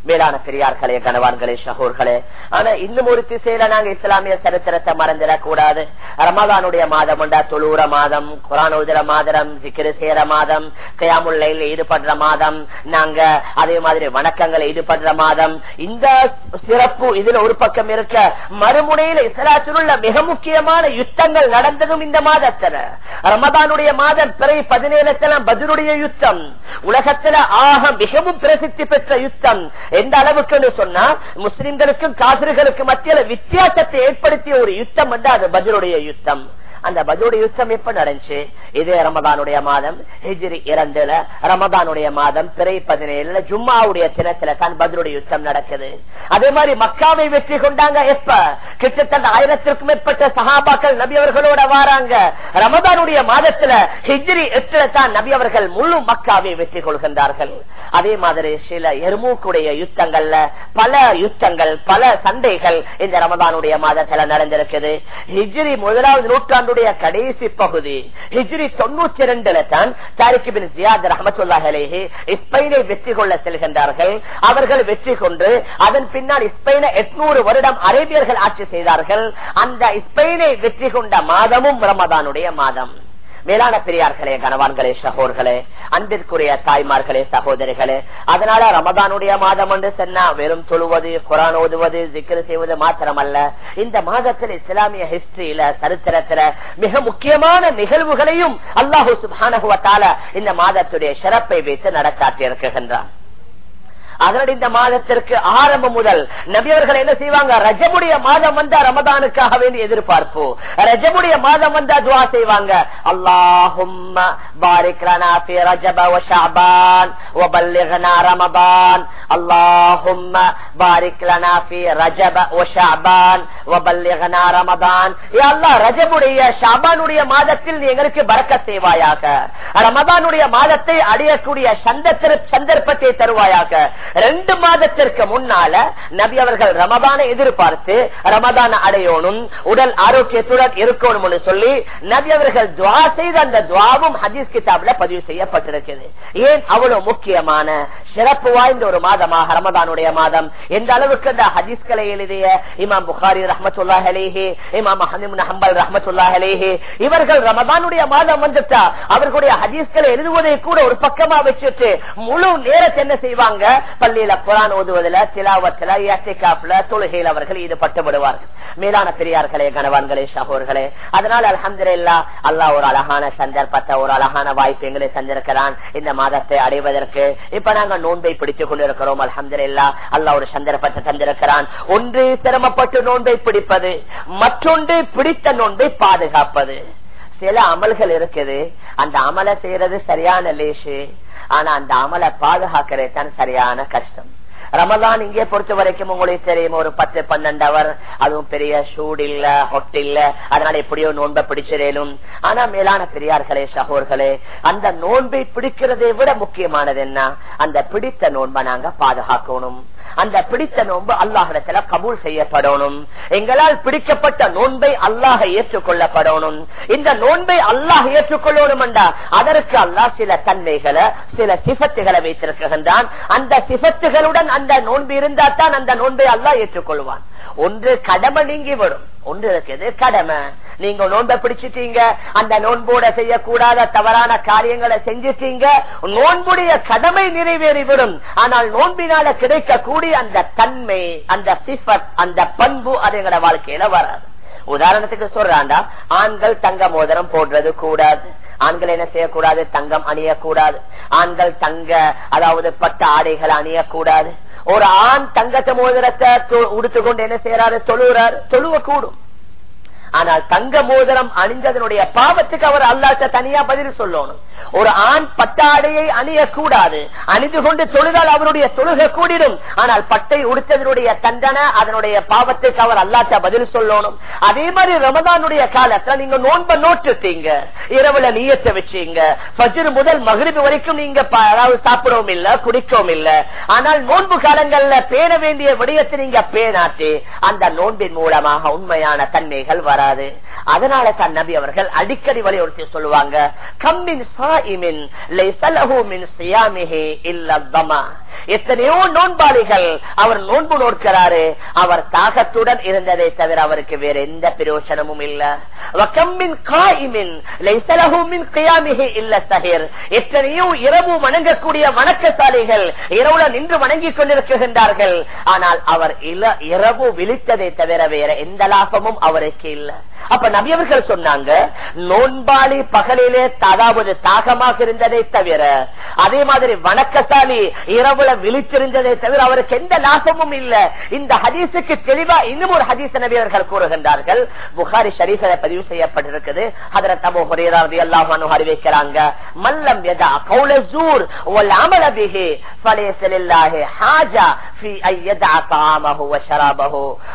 Speaker 1: மேலான பெரியார்களே கணவான்களே ஷஹூர்களே. ஆனா இன்னும் ஒரு திசையில நாங்க இஸ்லாமிய சரித்திரத்தை மறந்துடக் கூடாது ரமதானுடைய மாதம் தொழூர தொழுற மாதம் குரான் உதிர மாதம் சிக்கிர சேர மாதம் கயாமுல்லையில் ஈடுபடுற மாதம் நாங்க அதே மாதிரி வணக்கங்களை ஈடுபடுற மாதம். இந்த சிறப்பு இதுல ஒரு பக்கம் இருக்க மறுமுனையில இஸ்லாத்தில் உள்ள மிக முக்கியமான யுத்தங்கள் நடந்ததும் இந்த மாதத்துல. ரமதானுடைய மாதம் பிறை பதினேழு பதிலுடைய யுத்தம். உலகத்துல ஆக மிகவும் பிரசித்தி பெற்ற யுத்தம். எந்த அளவுக்கு சொன்னா முஸ்லிம்களுக்கும் காசிர்களுக்கும் மத்தியில வித்தியாசத்தை ஏற்படுத்திய ஒரு யுத்தம் வந்து அது பதிலுடைய யுத்தம். அந்த பதிலுடைய யுத்தம் எப்ப நடந்துச்சு? இதே ரமதானுடைய மாதம் ஹிஜிரி இரண்டுல ரமதானுடைய மாதம் பிறை பதினேழுல ஜும்மாவுடைய தினத்துல தான் பதிலுடைய யுத்தம் நடக்குது. அதே மாதிரி மக்காவை வெற்றி கொண்டாங்க எப்ப? கிட்டத்தட்ட ஆயிரத்திற்கும் மேற்பட்ட சகாபாக்கள் நபி அவர்களோட வாராங்க. ரமதானுடைய மாதத்துல ஹிஜ்ரி எட்டுல தான் நபி அவர்கள் முழு மக்காவை வெற்றி கொள்கின்றார்கள். அதே மாதிரி சில எருமூக்குடைய யுத்தங்கள்ல பல யுத்தங்கள் பல சண்டைகள் இந்த ரமதானுடைய மாதத்துல நடந்திருக்குது. ஹிஜ்ரி முதலாவது நூற்றாண்டு நூற்றாண்டுடைய கடைசி பகுதி ஹிஜ்ரி தொண்ணூற்றி ரெண்டுல தான் தாரிகிபின் ஜியாத் ரஹமத்துல்லாஹலேஹி ஸ்பெயினை வெற்றி கொள்ள செல்கின்றார்கள். அவர்கள் வெற்றி கொண்டு அதன் பின்னால் ஸ்பெயினை எட்நூறு வருடம் அரேபியர்கள் ஆட்சி செய்தார்கள். அந்த ஸ்பெயினை வெற்றி கொண்ட மாதமும் ரமதானுடைய மாதம். மேலான பெரியார்களே கனவான்களே சகோர்களே அன்பிற்குரிய தாய்மார்களே சகோதரிகளே அதனால ரமதானுடைய மாதம் என்று சொன்னா வெறும் தொழுவது குரான் ஓதுவது ஜிக்கர் செய்வது மாத்திரமல்ல. இந்த மாதத்தில் இஸ்லாமிய ஹிஸ்டரியில சரித்திரத்தில மிக முக்கியமான நிகழ்வுகளையும் அல்லாஹூ சுபானகுவத்தால இந்த மாதத்துடைய சிறப்பை வைத்து நடக்காட்டி இருக்கின்றான் அதனுடைய இந்த மாதத்திற்கு ஆரம்பம் முதல் நபியவர்கள் என்ன செய்வாங்க? ரஜமுடைய மாதம் வந்தா ரமதானுக்காக வேண்டி எதிர்பார்ப்பு. ரஜமுடைய மாதம் வந்தா துவா செய்வாங்க. அல்லாஹும் பாரிக் லனா ஃபி ரஜப வ ஷஅபான் ரமதான் அல்லாஹும் பாரிக் ஷாபானுடைய மாதத்தில் நீ எங்களுக்கு பறக்க செய்வாயாக ரமதானுடைய மாதத்தை அடையக்கூடிய சந்தர்ப்பத்தை தருவாயாக. ரெண்டு மாதத்திற்கு முன்னால நபி அவர்கள் ரமதானை எதிர்பார்த்து ரமதான அடையணும் உடல் ஆரோக்கியத்துடன் இருக்கணும் சொல்லி நபி அவர்கள் துவா செய்த அந்த துவாவும் ஹதீஸ் கிதாப்ல பதிவு செய்யப்பட்டிருக்கிறது. ஏன் அவ்வளவு முக்கியமான சிறப்பு வாய்ந்த ஒரு மாதமாக ரமதானுடைய மாதம்? எந்த அளவுக்கு அந்த ஹதீஸ்களை எழுதிய இமாம் புகாரி ரஹமத்துல்லா அலேஹே இமாம் ஹம்பல் ரஹமத்துல்லா அலேஹே இவர்கள் ரமதானுடைய மாதம் வந்துட்டா அவர்களுடைய ஹதீஸ்களை எழுதுவதை கூட ஒரு பக்கமா வச்சுட்டு முழு நேரத்தை என்ன செய்வாங்க? பள்ளியில குரான் ஓதுவதில் திலாவத்துல ஏத்திகாப்ல தொழுகையில் அவர்கள் ஈடுபட்டு விடுவார்கள் மேலான பெரியார்களே கணவான்களே சகோர்களே அதனால் அலமதுல்லா அல்லா ஒரு அழகான சந்தர்ப்பத்தை ஒரு அழகான வாய்ப்பு எங்களை தந்திருக்கிறான். இந்த மாதத்தை அடைவதற்கு இப்ப நாங்க நோன்பை பிடித்துக் கொண்டிருக்கிறோம் அலமதுல்லா அல்லா ஒரு சந்தர்ப்பத்தை தந்திருக்கிறான். ஒன்று சிரமப்பட்டு நோன்பை பிடிப்பது மற்றொன்று பிடித்த நோன்பை பாதுகாப்பது. சில அமல்கள் இருக்குது. அந்த அமலை செய்யறது சரியான லேசு. ஆனா அந்த அமலை பாதுகாக்கிறது தான் சரியான கஷ்டம். ரமதான் இங்கே பொறுத்த வரைக்கும் உங்களுக்கு தெரியும் ஒரு பத்து பன்னெண்டு அவர் அதுவும் பெரிய சூடு இல்ல ஹொட் இல்ல அதனால எப்படியோ நோன்பை பிடிச்சிடலும் ஆனா மேலான பெரியார்களே சகோர்களே அந்த நோன்பை பிடிக்கிறதை விட முக்கியமானது என்ன? அந்த பிடித்த நோன்பை நாங்க பாதுகாக்கணும். அந்த பிடித்த நோன்பு அல்லாஹிடத்துல கபூல் செய்யப்படணும். எங்களால் பிடிக்கப்பட்ட நோன்பை அல்லாஹ ஏற்றுக்கொள்ளப்படணும். இந்த நோன்பை அல்லாஹ் ஏற்றுக்கொள்ளணும் அதற்கு அல்லாஹ் சில தன்மைகளை சில சிபத்துகளை வைத்திருக்கின்றான். அந்த சிபத்துகளுடன் அந்த நோன்பு இருந்தா தான் அந்த நோன்பை அல்லா ஏற்றுக்கொள்வான். ஒன்று கடமை நீங்கி வரும் ஒன்று இருக்குது கடமை? நீங்க நோன்பை பிடிச்சிட்டீங்க அந்த நோன்போட செய்யக்கூடாத தவறான காரியங்களை செஞ்சிட்டீங்க நோன்புடைய கடமை நிறைவேறிவிடும் ஆனால் நோன்பினால கிடைக்கக்கூடிய அந்த தன்மை அந்த சிஃபத் அந்த பண்பு அது எங்களோட வாழ்க்கையில வராது. உதாரணத்துக்கு சொல்றாண்டா ஆண்கள் தங்க மோதிரம் போடுறது கூடாது. ஆண்கள் என்ன செய்யக்கூடாது? தங்கம் அணியக்கூடாது. ஆண்கள் தங்க அதாவது பட்ட ஆடைகள் அணியக்கூடாது. ஒரு ஆண் தங்கத்தை மோதிரத்தை உடுத்துக்கொண்டு என்ன செய்யறாரு தொழுகிறார். தொழுவ கூடும் ஆனால் தங்க மோதிரம் அணிந்ததனுடைய பாவத்துக்கு அவர் அல்லாட்ட தனியா பதில் சொல்லணும். ஒரு ஆண் பட்டாடையை அணியக்கூடாது. அணிந்து கொண்டு தொழுதால் அவருடைய தொழுக கூடிடும். ஆனால் பட்டை உடுத்ததனுடைய தண்டனை அதனுடைய பாவத்துக்கு அவர் அல்லாட்ட பதில் சொல்லணும். அதே மாதிரி ரமதானுடைய காலத்துல நீங்க நோன்ப நோட்டுட்டீங்க இரவுல நீயத்தை வச்சீங்க. பஜ்ரு முதல் மகிழ்வு வரைக்கும் நீங்க அதாவது சாப்பிடவும் இல்ல குடிக்கவும் இல்ல. ஆனால் நோன்பு காலங்கள்ல பேண வேண்டிய விடயத்தை நீங்க பேணாட்டி அந்த நோன்பின் மூலமாக உண்மையான தன்மைகள் வர வராது. அதனால தான் நபி அவர்கள் அடிக்கடி வலியுறுத்தி சொல்லுவாங்க கம்மின் சாயிமின் எத்தனையோ நோன்பாளிகள் அவர் நோன்பு நோக்கிறாரு அவர் தாகத்துடன் இருந்ததை தவிர அவருக்கு வேற எந்த பிரயோசனமும் இல்ல. எத்தனையோ இரவு வணங்கக்கூடிய வணக்கசாலிகள் இரவுல நின்று வணங்கி கொண்டிருக்கின்றார்கள். ஆனால் அவர் இரவு விழித்ததை தவிர வேற எந்த லாபமும் அவருக்கு இல்ல. அப்ப நபியவர்கள் சொன்னாங்க நோன்பாளி பகலிலே அதாவது தாகமாக இருந்ததை தவிர அதே மாதிரி வணக்கசாலி இரவுல விழித்திருந்ததை தவிர அவருக்கு எந்த நாசமும் இல்ல. இந்த ஹதீசுக்கு தெளிவா இன்னும் ஒரு ஹதீச நபியவர்கள் கூறுகின்றார்கள். புகாரி ஷரீஃபில பதிவு செய்யப்பட்டிருக்குது. அதுல தமோ ஹொரேராவது எல்லாம் அறிவிக்கிறாங்க மல்லம் எதா கௌலசூர் ஒல் அமல பிஹி ஃபலேசலில்லாஹி ஹாஜா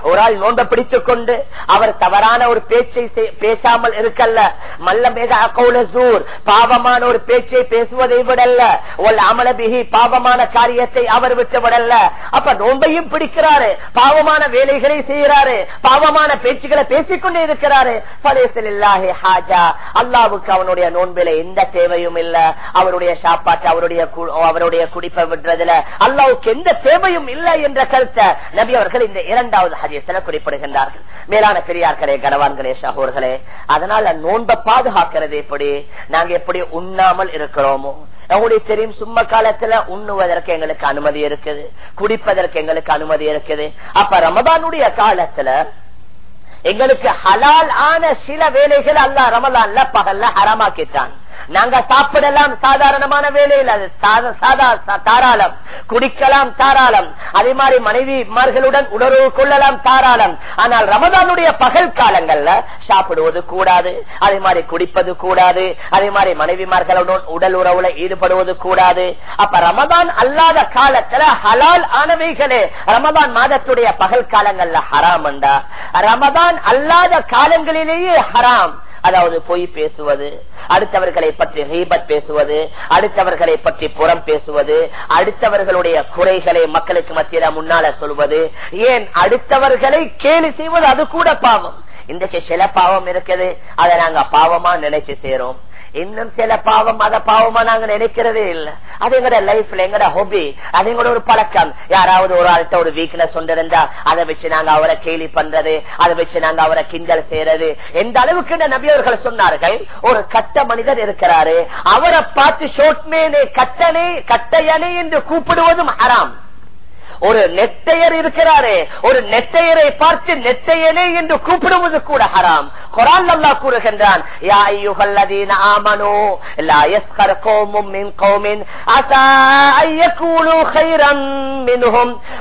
Speaker 1: ஒரு ஆள் நோன்பை பிடித்துக் கொண்டு அவர் தவறான ஒரு பேச்சை பேசாமல் இருக்கல்ல. மல்ல மேக கௌலசூர் பாவமான ஒரு பேச்சை பேசுவதை விடல்ல. ஒல் அமலபிகி பாவமான காரியத்தை அவர் விட்டு விடல்ல. அப்ப நோன்பையும் பிடிக்கிறாரு. பாவமான வேலைகளை செய்கிறாரு. பாவமான பேச்சுகளை பேசிக்கொண்டே இருக்கிறாரு. அல்லாவுக்கு அவனுடைய நோன்பில எந்த தேவையும் இல்ல. அவருடைய சாப்பாட்டு அவருடைய அவருடைய குடிப்பை விடுறதுல அல்லாவுக்கு எந்த தேவையும் இல்லை என்ற கருத்தை நபி அவர்கள் இந்த இரண்டாவது ஹரியத்தில் குறிப்பிடுகின்றார்கள். மேலான பெரியார்களே கனவான்களே சகோர்களே அதனால நோன்ப பாதுகாக்கிறது எப்படி? நாங்க எப்படி உண்ணாமல் இருக்கிறோமோ. உங்களுக்கு தெரியும் சும்ம காலத்துல உண்ணுவதற்கு எங்களுக்கு அனுமதி இருக்குது. குடிப்பதற்கு எங்களுக்கு அனுமதி இருக்குது. அப்ப ரமதானுடைய காலத்துல எங்களுக்கு ஹலால் ஆன சில வேலைகள் அல்ல ரமலான்ல பகல்ல ஹரமாக்கிட்டான். நாங்க சாப்பிடலாம் சாதாரணமான வேலையில் அது தாராளம். குடிக்கலாம் தாராளம். அதே மாதிரி மனைவிமார்களுடன் உணர்வு கொள்ளலாம் தாராளம். ஆனால் ரமதானுடைய பகல் காலங்கள்ல சாப்பிடுவது கூடாது. அதே மாதிரி குடிப்பது கூடாது. அதே மாதிரி மனைவிமார்களுடன் உடல் உறவுல ஈடுபடுவது கூடாது. அப்ப ரமதான் அல்லாத காலத்துல ஹலால் ஆனவைகளே. ரமதான் மாதத்துடைய பகல் காலங்கள்ல ஹராம் அண்டா. ரமதான் அல்லாத காலங்களிலேயே ஹராம். அதாவது பொய் பேசுவது அடுத்தவர்களை பற்றி ஹீபத் பேசுவது அடுத்தவர்களை பற்றி புறம் பேசுவது அடுத்தவர்களுடைய குறைகளை மக்களுக்கு மத்தியில முன்னால சொல்வது ஏன் அடுத்தவர்களை கேலி செய்வது அது கூட பாவம். இன்றைக்கு சில பாவம் இருக்குது அதை நாங்க பாவமா நினைச்சு சேரும். இன்னும் சில பாவம் அத பாவமா நாங்க நினைக்கிறதே இல்ல. அது எங்கட லைஃப்ல எங்கட ஹாபி அது எங்கட ஒரு பழக்கம். யாராவது ஒரு ஆள்கிட்ட ஒரு வீக்னஸ் இருந்தா அதை வச்சு நாங்க அவரை கேலி பண்றது அதை வச்சு நாங்க அவரை கிண்டல் செய்யறது. எந்த அளவுக்கு நபியவர்கள் சொன்னார்கள் ஒரு கட்ட மனிதர் இருக்கிறாரு அவரை பார்த்து ஷோட்மேனே கட்டனே கட்டையனே என்று கூப்பிடுவதும் ஹராம். ஒரு நெட்டையர் இருக்கிறாரே ஒரு நெட்டையரை பார்த்து நெட்டையனே என்று கூப்பிடுவது கூட ஹராம். குரான் அல்லா கூறுகின்றான் ஆமனோ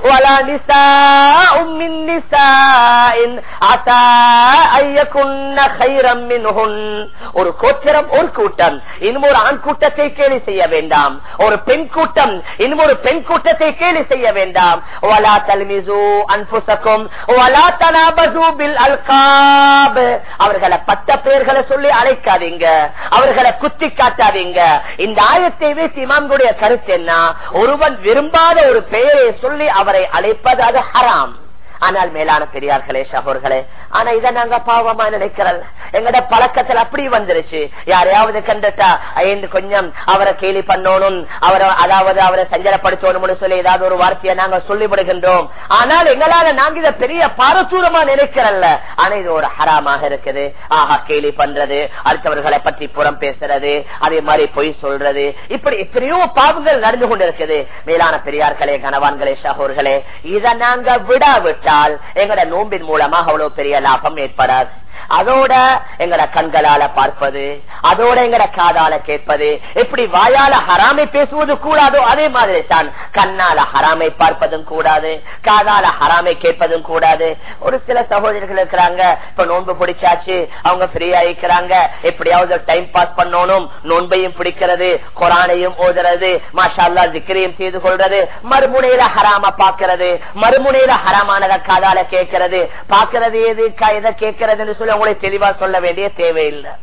Speaker 1: வலா கைரம் ஒரு கோத்திரம் ஒரு கூட்டம் இன்னும் ஒரு ஆண் கூட்டத்தை கேலி செய்ய வேண்டாம். ஒரு பெண் கூட்டம் இன்னும் ஒரு பெண் கூட்டத்தை கேலி செய்ய வேண்டாம். வேண்டாம் வலா தல்மிசு அன்புசக்கும் வலா தனாபசு பில் அல்காப் அவர்களை பட்ட பெயர்களை சொல்லி அழைக்காதீங்க. அவர்களை குத்தி காட்டாதீங்க. இந்த ஆயத்தை வைத்து இமாம்களுடைய கருத்து என்ன? ஒருவன் விரும்பாத ஒரு பெயரை சொல்லி அவரை அழைப்பது அது ஹராம். ஆனால் மேலான பெரியார்களே சகோர்களே ஆனா இதை நாங்க பாவமா நினைக்கிறோம் எங்கட பழக்கத்தில் அப்படி வந்துருச்சு. யாரையாவது கண்டுட்டா ஐந்து கொஞ்சம் அவரை கேலி பண்ணணும் அவரை அதாவது அவரை சஞ்சலப்படுத்தணும்னு சொல்லி ஏதாவது ஒரு வார்த்தையை நாங்க சொல்லிவிடுகின்றோம். ஆனால் எங்களால நாங்க இதை பெரிய பாரசூரமா நினைக்கிறல்ல. ஆனா இது ஒரு ஹராமாக இருக்குது. ஆஹா கேலி பண்றது அடுத்தவர்களை பற்றி புறம் பேசுறது அதே மாதிரி பொய் சொல்றது. இப்படி எத்தனையோ பாவங்கள் நடந்து கொண்டிருக்குது. மேலான பெரியார்களே கனவான்களே சகோர்களே இதை நாங்க விடாவிட்டு விட்டால் எங்கட நோம்பின் மூலமாக அவ்வளவு பெரிய லாபம் ஏற்படாது. அதோட எங்கட கண்களால பார்ப்பது அதோட எங்கட காதால கேட்பது எப்படி வாயால ஹராமை பேசுவது கூடாதோ அதே மாதிரி தான் கண்ணால ஹராமை பார்ப்பதும் கூடாது காதால ஹராமை கேட்பதும் கூடாது. ஒரு சில சகோதரர்கள் இருக்கிறாங்க இப்ப நோன்பு பிடிச்சாச்சு அவங்க ஃப்ரீயா இருக்கிறாங்க எப்படியாவது டைம் பாஸ் பண்ணணும் நோன்பையும் பிடிக்கிறது குரானையும் ஓதுறது மாஷா திக்கிரியும் செய்து கொள்றது மறுமுனையில ஹராம பாக்குறது மறுமுனையில ஹராமானத காதால கேட்கறது பாக்குறது எது எதை கேட்கறதுன்னு சொல்லி உங்களுக்கு தெளிவா சொல்ல வேண்டிய தேவையில்லை.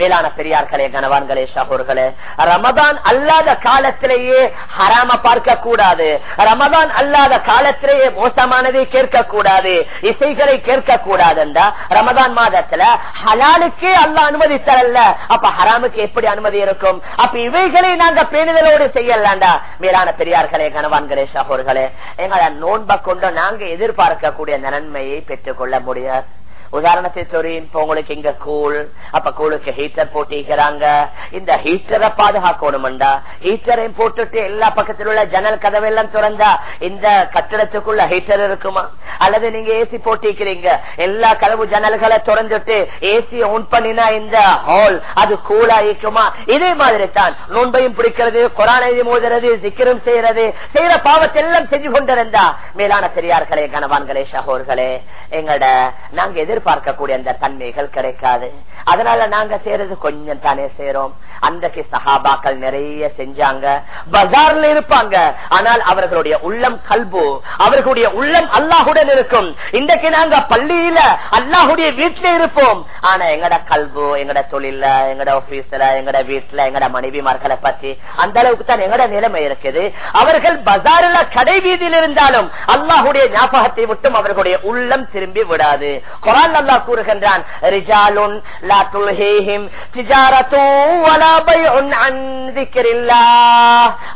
Speaker 1: மேலான பெரியார்களே கணவான்களே சகோர்களே ரமதான் அல்லாத காலத்திலேயே ஹராம பார்க்க கூடாது ரமதான் அல்லாத காலத்திலேயே மோசமானதை கேட்க கூடாது இசைகளை கேட்க கூடாதுண்டா ரமதான் மாதத்துல ஹலாலுக்கே அல்ல அனுமதி தரல அப்ப ஹராமுக்கு எப்படி அனுமதி இருக்கும்? அப்ப இவைகளை நாங்க பேணுதலோடு செய்யலாண்டா? மேலான பெரியார்களே கணவான்களே சகோர்களே எங்களை நோன்பை கொண்டு நாங்க எதிர்பார்க்கக்கூடிய நன்மையை பெற்றுக் கொள்ள முடியாது. உதாரணத்தை சொல்றேன் இப்ப உங்களுக்கு இங்க கூழ் அப்ப கூழுக்கு ஹீட்டர் போட்டிக்கிறாங்க இந்த ஹீட்டரை பாதுகாக்கணும்டா. ஹீட்டரையும் போட்டுட்டு எல்லா பக்கத்தில் உள்ள ஜன்னல் கதவெல்லாம் திறந்தா இந்த கட்டிடத்துக்குள்ள ஹீட்டர் இருக்குமா? அல்லது நீங்க ஏசி போட்டிக்கிறீங்க எல்லா கதவு ஜன்னல்களை திறந்துட்டு ஏசி ஆன் பண்ணினா இந்த ஹால் அது கூலா இருக்குமா? இதே மாதிரி தான் நோன்பையும் பிடிக்கிறது கொரானையும் மோதுறது சிக்கிரம் செய்யறது செய்யற பாவத்தை எல்லாம் செஞ்சு கொண்டிருந்தா. மேலான பெரியார்களே கனவான்களே சகோர்களே எங்கட நாங்க எதிர்ப்பு எதிர்பார்க்கக்கூடிய அந்த தன்மைகள் கிடைக்காது. அதனால நாங்க செய்யறது கொஞ்சம் தானே செய்யறோம் அன்றைக்கு சஹாபாக்கள் நிறைய செஞ்சாங்க. பஜார்ல இருப்பாங்க. ஆனால் அவர்களுடைய உள்ளம் கல்பு. அவர்களுடைய உள்ளம் அல்லாஹுடன் இருக்கும். இன்றைக்கு நாங்க பள்ளியில அல்லாஹுடைய வீட்டில இருப்போம். ஆனா எங்கட கல்பு எங்கட தொழில எங்கட ஆபீஸ்ல எங்கட வீட்டுல எங்கட மனைவிமார்களை பத்தி அந்த அளவுக்கு தான் எங்கட நிலைமை இருக்குது. அவர்கள் பஜாரில் கடை வீதியில் இருந்தாலும் அல்லாஹுடைய ஞாபகத்தை விட்டும் அவர்களுடைய உள்ளம் திரும்பி விடாது. குரான் அல்லா கூறுகின்றான்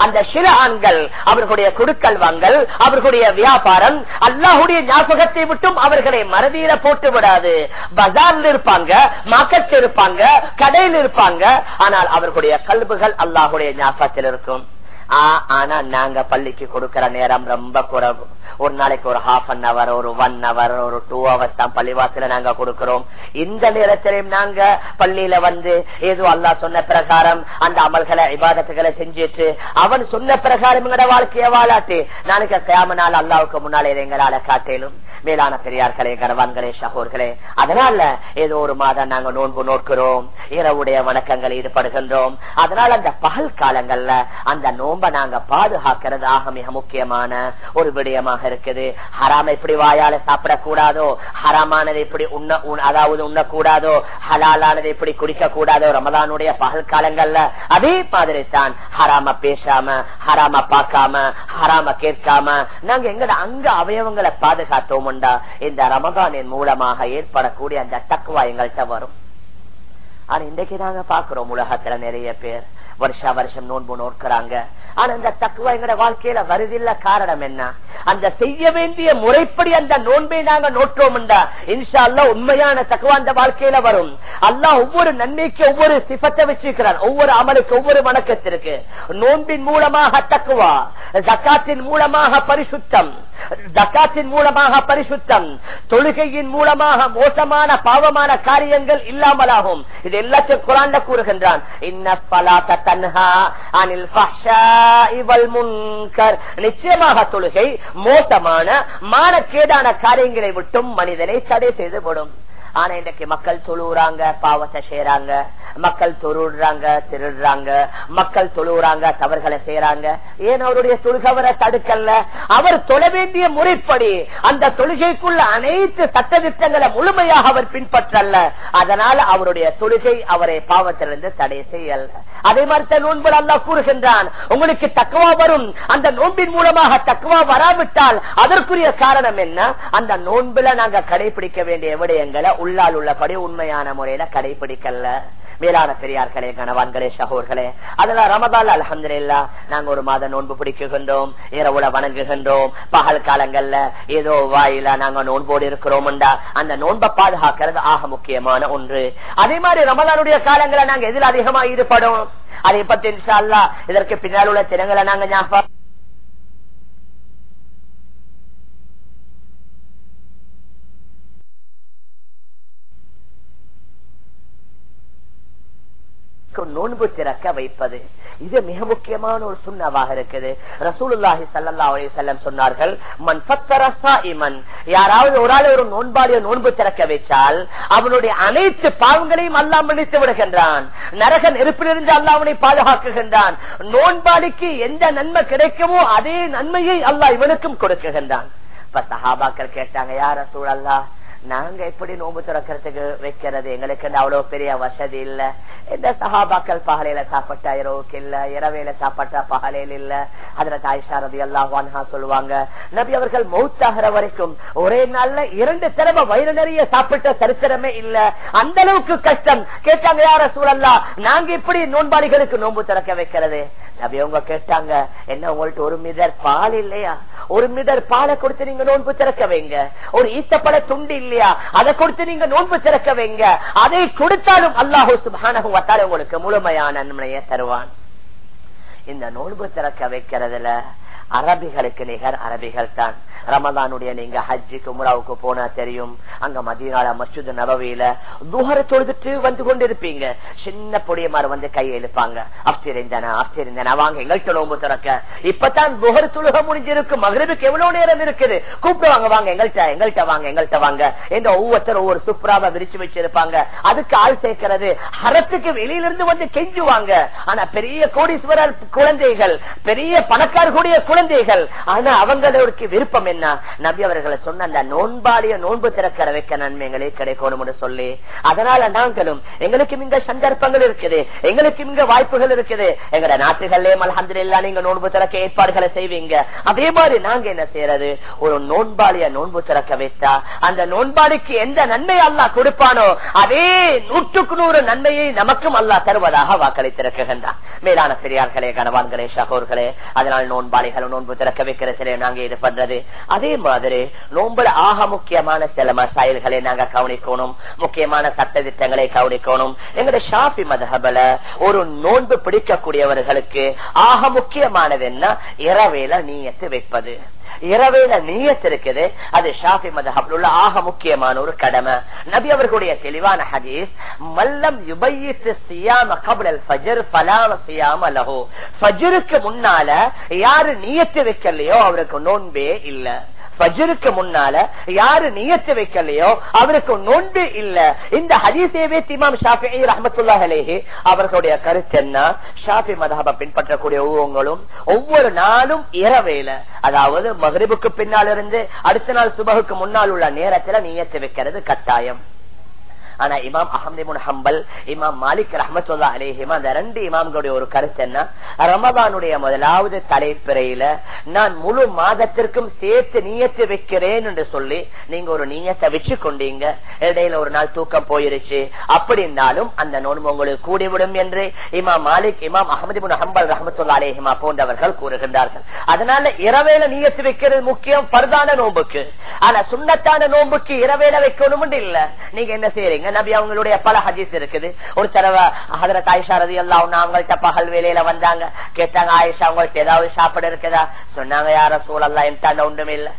Speaker 1: அந்த சில ஆண்கள் அவர்களுடைய குடுக்கல் வாங்கல் அவர்களுடைய வியாபாரம் அல்லாஹுடைய ஞாபகத்தை விட்டும் அவர்களை மறதியில போட்டு விடாது. பஜார்ல இருப்பாங்க மார்க்கெட் இருப்பாங்க கடையில் இருப்பாங்க ஆனால் அவர்களுடைய கல்புகள் அல்லாஹுடைய ஞாபகத்தில் இருக்கும். ஆனா நாங்க பள்ளிக்கு கொடுக்கற நேரம் ரொம்ப குறைவு. ஒரு நாளைக்கு ஒரு ஹாஃப் அன் அவர் ஒரு ஒன் அவர் ஒரு டூ ஹவர்ஸ் தான் பள்ளிவாசல நாங்க கொடுக்கிறோம். இந்த நேரத்திலையும் நாங்க பள்ளியில வந்து ஏதோ அல்லா சொன்ன பிரகாரம் அந்த அமல்களை விவாதத்துகளை செஞ்சிட்டு அவன் சொன்ன பிரகாரம் எங்களோட வாழ்க்கைய வாழாட்டு நாளைக்கு கேம நாள் அல்லாவுக்கு முன்னாலே எங்களால காட்டேலும். மேலான பெரியார்களே கரவான்களே சகோர்களே அதனால ஏதோ ஒரு மாதம் நாங்க நோன்பு நோக்கிறோம் இரவுடைய வணக்கங்கள் ஈடுபடுகின்றோம். அதனால அந்த பகல் காலங்கள்ல அந்த நோன்பை நாங்க பாதுகாக்கிறதாக மிக முக்கியமான ஒரு விடயமாக இருக்குது. ஹராம இப்படி வாயால சாப்பிடக்கூடாதோ ஹராமானதை இப்படி உண்ண அதாவது உண்ணக்கூடாதோ ஹலாலானதை இப்படி குடிக்க கூடாதோ ரமதானுடைய பகல் காலங்கள்ல அதே மாதிரி தான் ஹராம பேசாம ஹராம பார்க்காம ஹராம கேட்காம நாங்க எங்கட அங்க அவயவங்களை பாதுகாத்தோம்டா இந்த ரமதானின் மூலமாக ஏற்படக்கூடிய அந்த தக்குவா எங்கள்கிட்ட வரும். ஆனா இன்றைக்கு நாங்க பாக்குறோம் உலகத்துல நிறைய பேர். வருஷா வருஷம் நோன்பு நோக்கிறாங்க ஆனா அந்த தக்குவா எங்கட வாழ்க்கையில வருதில்ல காரணம் என்ன? அந்த செய்ய வேண்டிய முறைப்படி அந்த நோன்பை நாங்க நோற்றோம் இன்ஷா அல்லா உண்மையான தக்குவா அந்த வாழ்க்கையில வரும். அல்லா ஒவ்வொரு நன்மைக்கு ஒவ்வொரு சிபத்தை வச்சிருக்கிறான். ஒவ்வொரு அமலுக்கு ஒவ்வொரு வணக்கத்திற்கு. நோன்பின் மூலமாக தக்குவா ஜக்காத்தின் மூலமாக பரிசுத்தம் ஜக்காத்தின் மூலமாக பரிசுத்தம் தொழுகையின் மூலமாக மோசமான பாவமான காரியங்கள் இல்லாமலாகும். இது எல்லாத்தையும் குரான்ல கூறுகின்றான் நிச்சயமாக தொழுகை மோசமான மானக்கேடான காரியங்களை விட்டும் மனிதனை தடை செய்துவிடும் ஆனா இன்றைக்கு மக்கள் தொழுறாங்க பாவத்தை செய்யறாங்க மக்கள் தொழுறாங்க திருடுறாங்க மக்கள் தொழுறாங்க தவறுகளை செய்யறாங்க ஏன் அவருடைய தொழுகவரை தடுக்கல அவர் தொழ வேண்டிய முறைப்படி அந்த தொழுகைக்குள்ள அனைத்து சட்டத்திட்டங்களை முழுமையாக அவர் பின்பற்றல அதனால அவருடைய தொழுகை அவரை பாவத்திலிருந்து தடை செய்யல அதே மாதிரி நோன்பு அல்லா கூறுகின்றான் உங்களுக்கு தக்குவா வரும். அந்த நோன்பின் மூலமாக தக்குவா வராவிட்டால் அதற்குரிய காரணம் என்ன? அந்த நோன்புல நாங்க கடைபிடிக்க வேண்டிய விடயங்களை உள்ளால் உள்ளபடி உண்மையான முறையில கடைபிடிக்கல. மேலான பெரியார்களே கணவான்களே சகோர்களே அதெல்லாம் ரமதால் அலமதுல்லா நாங்க ஒரு மாதம் நோன்பு பிடிக்குகின்றோம் இரவுல வணங்குகின்றோம். பகல் காலங்கள்ல ஏதோ வாயில நாங்க நோன்போடு இருக்கிறோம்டா அந்த நோன்பை பாதுகாக்கிறது ஆக முக்கியமான ஒன்று. அதே மாதிரி ரமதானுடைய காலங்களை நாங்க எதில் அதிகமா ஈடுபடும்? அதை பத்தி இன்ஷா அல்லா இதற்கு பின்னால் உள்ள தினங்களை நாங்க ஞாபகம் நோன்பு திறக்க வைப்பது. இது மிக முக்கியமான ஒரு சுண்ணவாக இருக்குது. ரசூலுல்லாஹி சல்லா அலி செல்லம் சொன்னார்கள் மண் இமன் யாராவது ஒரு ஆள் ஒரு நோன்பாடிய நோன்பு திறக்க வைச்சால் அவனுடைய அனைத்து பாவங்களையும் அல்லா மன்னித்து விடுகின்றான். நரக நெருப்பிலிருந்து அல்லா அவனை பாதுகாக்குகின்றான். நோன்பாடிக்கு எந்த நன்மை கிடைக்குமோ அதே நன்மையை அல்லா இவனுக்கும் கொடுக்குகின்றான். இப்ப சஹாபாக்கள் கேட்டாங்க யார சூழல்லா நாங்க எப்படி நோம்பு துறக்கிறதுக்கு வைக்கிறது? எங்களுக்கு அவ்வளவு பெரிய வசதி இல்ல. இந்த சகாபாக்கள் பகலையில சாப்பிட்டா இரவுக்கு இல்ல இரவையில சாப்பிட்டா பகலையில் இல்ல. அதுல தாய்ஷா ரவி அல்லா சொல்லுவாங்க நபி அவர்கள் மௌத்தாகிற வரைக்கும் ஒரே நாள்ல இரண்டு திறமை வயிறு நிறைய சாப்பிட்ட சரித்திரமே இல்ல. அந்த அளவுக்கு கஷ்டம். கேட்டாங்க யார சூழல்லா நாங்க இப்படி நோன்பாளிகளுக்கு நோன்பு திறக்க வைக்கிறது? நபி அவங்க கேட்டாங்க என்ன உங்கள்ட்ட ஒரு மிதர் பால் இல்லையா? ஒரு மிதர் பாலை கொடுத்து நீங்க நோன்பு திறக்க வைங்க. ஒரு ஈத்தப்பட துண்டு இல்லையா? அதை கொடுத்து நீங்க நோன்பு திறக்க வைங்க. அதை கொடுத்தாலும் அல்லாஹூ சுபானகம் வத்தால உங்களுக்கு முழுமையான நன்மையை தருவான். இந்த நோன்பு திறக்க வைக்கிறதுல அரபிகளுக்கு நிகர் அரபிகள் தான் ரமதானுடைய நீங்க ஹஜ்ஜுக்கு முராவுக்கு போனா தெரியும். அங்க மதியனால மசூது நபவியில துஹர தொழுதுட்டு வந்து கொண்டு இருப்பீங்க சின்ன பொடியமார் வந்து கை எழுப்பாங்க அப்சிரிந்தன அப்சிரிந்தன வாங்க எங்கள்கிட்ட நோம்பு திறக்க. இப்பதான் துஹர் தொழுக முடிஞ்சிருக்கு மகிழ்வுக்கு எவ்வளவு நேரம் இருக்குது? கூப்பிடுவாங்க வாங்க எங்கள்கிட்ட எங்கள்கிட்ட வாங்க எங்கள்கிட்ட வாங்க. என்ற ஒவ்வொருத்தரும் ஒவ்வொரு சுப்ராவை விரிச்சு வச்சிருப்பாங்க. அதுக்கு ஆள் சேர்க்கிறது. ஹரத்துக்கு வெளியிலிருந்து வந்து கெஞ்சுவாங்க. ஆனா பெரிய கோடீஸ்வரர் குழந்தைகள் பெரிய பணக்காரர்களுடைய குழந்தைகள். ஆனா அவங்களுக்கு விருப்பம் என்ன? நபி அவர்களை சொன்ன அந்த நோன்பாடிய நோன்பு திறக்கிற வைக்க நன்மைகளே கிடைக்கணும் சொல்லி அதனால நாங்களும் எங்களுக்கு இங்க சந்தர்ப்பங்கள் இருக்குது எங்களுக்கு இங்க வாய்ப்புகள் இருக்குது. எங்கட நாட்டுகள்லயே அலமதுல்லா நீங்க நோன்பு திறக்க ஏற்பாடுகளை செய்வீங்க. அதே மாதிரி நாங்க என்ன செய்யறது? ஒரு நோன்பாளிய நோன்பு திறக்க வைத்தா அந்த நோன்பாளிக்கு எந்த நன்மை அல்லா கொடுப்பானோ அதே நூற்றுக்கு நூறு நன்மையை நமக்கும் அல்லா தருவதாக வாக்களித்திருக்கின்றார் மேலான பெரியார்களே கணவான்களே சகோர்களே அதனால் நோன்பாளிகள் நோன்பு திறக்க வைக்கிறதுல நாங்க இது பண்றது. அதே மாதிரி நோன்புல ஆக முக்கியமான சில மசாயல்களை நாங்க கவனிக்கணும். முக்கியமான சட்ட திட்டங்களை கவனிக்கணும். எங்களுடைய ஷாஃபி மதகபல ஒரு நோன்பு பிடிக்கக்கூடியவர்களுக்கு ஆக முக்கியமானது என்ன? இரவேல நீயத்து வைப்பது. இரவேல நீயத்து இருக்குது. அது ஷாஃபி மதஹப்ல ஆக முக்கியமான ஒரு கடமை. நபி அவர்களுடைய தெளிவான ஹதீஸ் மல்லம் யுபையித்து சியாம கபுல் ஃபஜர் பலாம சியாம லஹோ. ஃபஜருக்கு முன்னால யாரு நீயத்து வைக்கலையோ அவருக்கு நோன்பே இல்ல. பஜருக்கு முன்னால யாரு நியத்து வைக்கலையோ அவருக்கு நோன்பு இல்ல. இந்த ஹதீசேவே திமாம் ஷாஃபி ரஹமத்துல்லா அலேஹி அவர்களுடைய கருத்து என்ன? ஷாஃபி மதஹப பின்பற்றக்கூடிய ஊகங்களும் ஒவ்வொரு நாளும் இரவையில அதாவது மகரிபுக்கு பின்னால் இருந்து அடுத்த நாள் சுபகுக்கு முன்னால் உள்ள நேரத்துல நியத்து வைக்கிறது கட்டாயம். ஆனா இமாம் அஹமதிமுன் ஹம்பல் இமாம் மாலிக் ரஹமத்துல்லா அலேஹிமா அந்த ரெண்டு இமாம்களுடைய ஒரு கருத்து என்ன? ரமதானுடைய முதலாவது தலைப்பிறையில நான் முழு மாதத்திற்கும் சேர்த்து நீயத்து வைக்கிறேன் என்று சொல்லி நீங்க ஒரு நீயத்தை வச்சு கொண்டீங்க இடையில ஒரு நாள் தூக்கம் போயிருச்சு. அப்படின்னாலும் அந்த நோன்பு உங்களுக்கு கூடிவிடும் என்று இமாம் மாலிக் இமாம் அஹமதிமுன் ஹம்பல் ரஹமத்துல்லா அலேஹிமா போன்றவர்கள் கூறுகின்றார்கள். அதனால இரவேல நீயத்து வைக்கிறது முக்கியம் பரதான நோன்புக்கு. ஆனா சுண்ணத்தான நோன்புக்கு இரவேல வைக்கணும் இல்ல. நீங்க என்ன செய்யறீங்க நபி? அவங்களுடைய பல ஹதீஸ் இருக்குது. ஒரு தடவை ஹதரத் ஆயிஷா ரதி எல்லாம் அவங்கள்ட்ட பகல் வேலையில வந்தாங்க. கேட்டாங்க ஆயிஷா அவங்கள்ட்ட ஏதாவது சாப்பிட இருக்குதா? சொன்னாங்க யார சூழல்லாம் என் ஒன்றுமே இல்ல.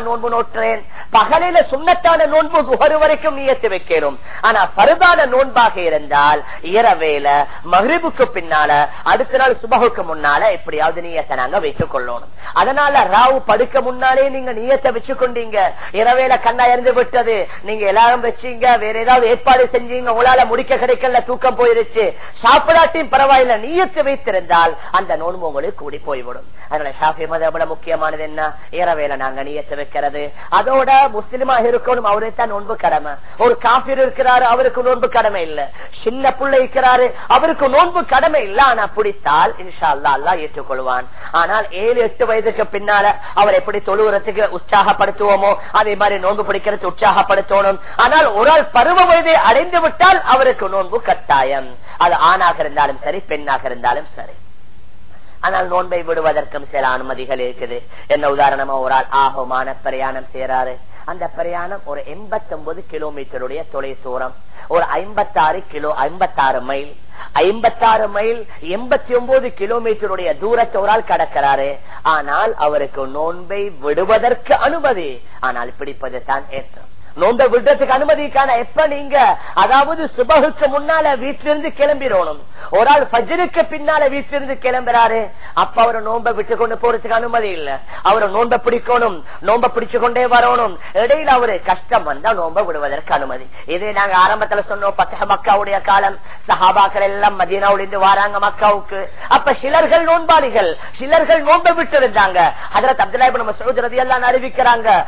Speaker 1: நோன்பு நோட்டுறேன் பகலில சுண்ணத்தான நோன்பு ஒரு வரைக்கும் நீயத்து வைக்கிறோம். ஆனா பருதான நோன்பாக இருந்தால் இரவேல மகிழ்வுக்கு பின்னால அடுத்த நாள் சுபகுக்கு முன்னால எப்படியாவது நீயத்தை நாங்க வைத்துக் கொள்ளணும். அதனால ராவு படுக்க முன்னாலே நீங்க நீயத்தை வச்சு கொண்டீங்க இரவேல கண்ணா இருந்து விட்டது. நீங்க எல்லாரும் வச்சீங்க. வேற ஏதாவது ஏற்பாடு செஞ்சீங்க. உங்களால முடிக்க கிடைக்கல தூக்கம் போயிருச்சு. சாப்பிடாட்டியும் பரவாயில்ல. நீயத்து வைத்திருந்தால் அந்த நோன்பு உங்களுக்கு கூடி போய்விடும். அதனால ஷாஃபி முக்கிய முக்கியமானது என்ன? இரவேல நாங்க நீயத்து வைக்கிறது. அதோட முஸ்லிமா இருக்கணும் அவருக்கு தான் நோன்பு கடமை. ஒரு காபிர் இருக்கிறாரு அவருக்கு நோன்பு கடமை இல்ல. சின்ன பிள்ளை இருக்கிறாரு அவருக்கு நோன்பு கடமை இல்ல. ஆனா பிடித்தால் இன்ஷா அல்லா அல்லா ஏற்றுக்கொள்வான். ஆனால் ஏழு எட்டு வயதுக்கு பின்னால அவர் எப்படி தொழுவுறதுக்கு உற்சாகப்படுத்துவோமோ அதே மாதிரி நோன்பு பிடிக்கிறது உற்சாகப்படுத்தணும். ஆனால் ஒரு ஆள் பருவ வயதை அடைந்து விட்டால் அவருக்கு நோன்பு கட்டாயம். அது ஆணாக இருந்தாலும் சரி பெண்ணாக இருந்தாலும் சரி. ஆனால் நோன்பை விடுவதற்கும் சில அனுமதிகள் இருக்குது. என்ன உதாரணமா ஒரு ஆள் ஆகமான பிரயாணம் செய்யறாரு அந்த பிரயாணம் ஒரு எண்பத்தி ஒன்பது கிலோமீட்டருடைய தொலை தூரம். ஒரு ஐம்பத்தாறு கிலோ ஐம்பத்தாறு மைல். ஐம்பத்தாறு மைல் எண்பத்தி ஒன்பது கிலோமீட்டருடைய தூரத்தை ஒரு ஆள் கடக்கிறாரு. ஆனால் அவருக்கு நோன்பை விடுவதற்கு அனுமதி. ஆனால் பிடிப்பது தான் ஏற்றம். நோம்ப விடுறதுக்கு அனுமதிக்கான எப்ப நீங்க? அதாவது சுபகுக்கு முன்னால வீட்டிலிருந்து கிளம்பிடணும். ஒரு ஆள் பஜருக்கு பின்னால வீட்டிலிருந்து கிளம்புறாரு. அப்ப அவரை நோன்பை விட்டு கொண்டு போறதுக்கு அனுமதி இல்ல. அவரை நோம்ப பிடிக்கணும். நோன்பை பிடிச்சு கொண்டே வரணும். இடையில அவரு கஷ்டம் வந்தா நோம்ப விடுவதற்கு அனுமதி. இதே நாங்க ஆரம்பத்துல சொன்னோம். பத்தக மக்காவுடைய காலம். சஹாபாக்கள் எல்லாம் மதீனாவிலிருந்து வராங்க மக்காவுக்கு. அப்ப சிலர்கள் நோன்பாளிகள். சிலர்கள் நோன்பை விட்டு இருந்தாங்க அதுல அப்துல்லா மசூத் ரதி எல்லாம் அறிவிக்கிறாங்க.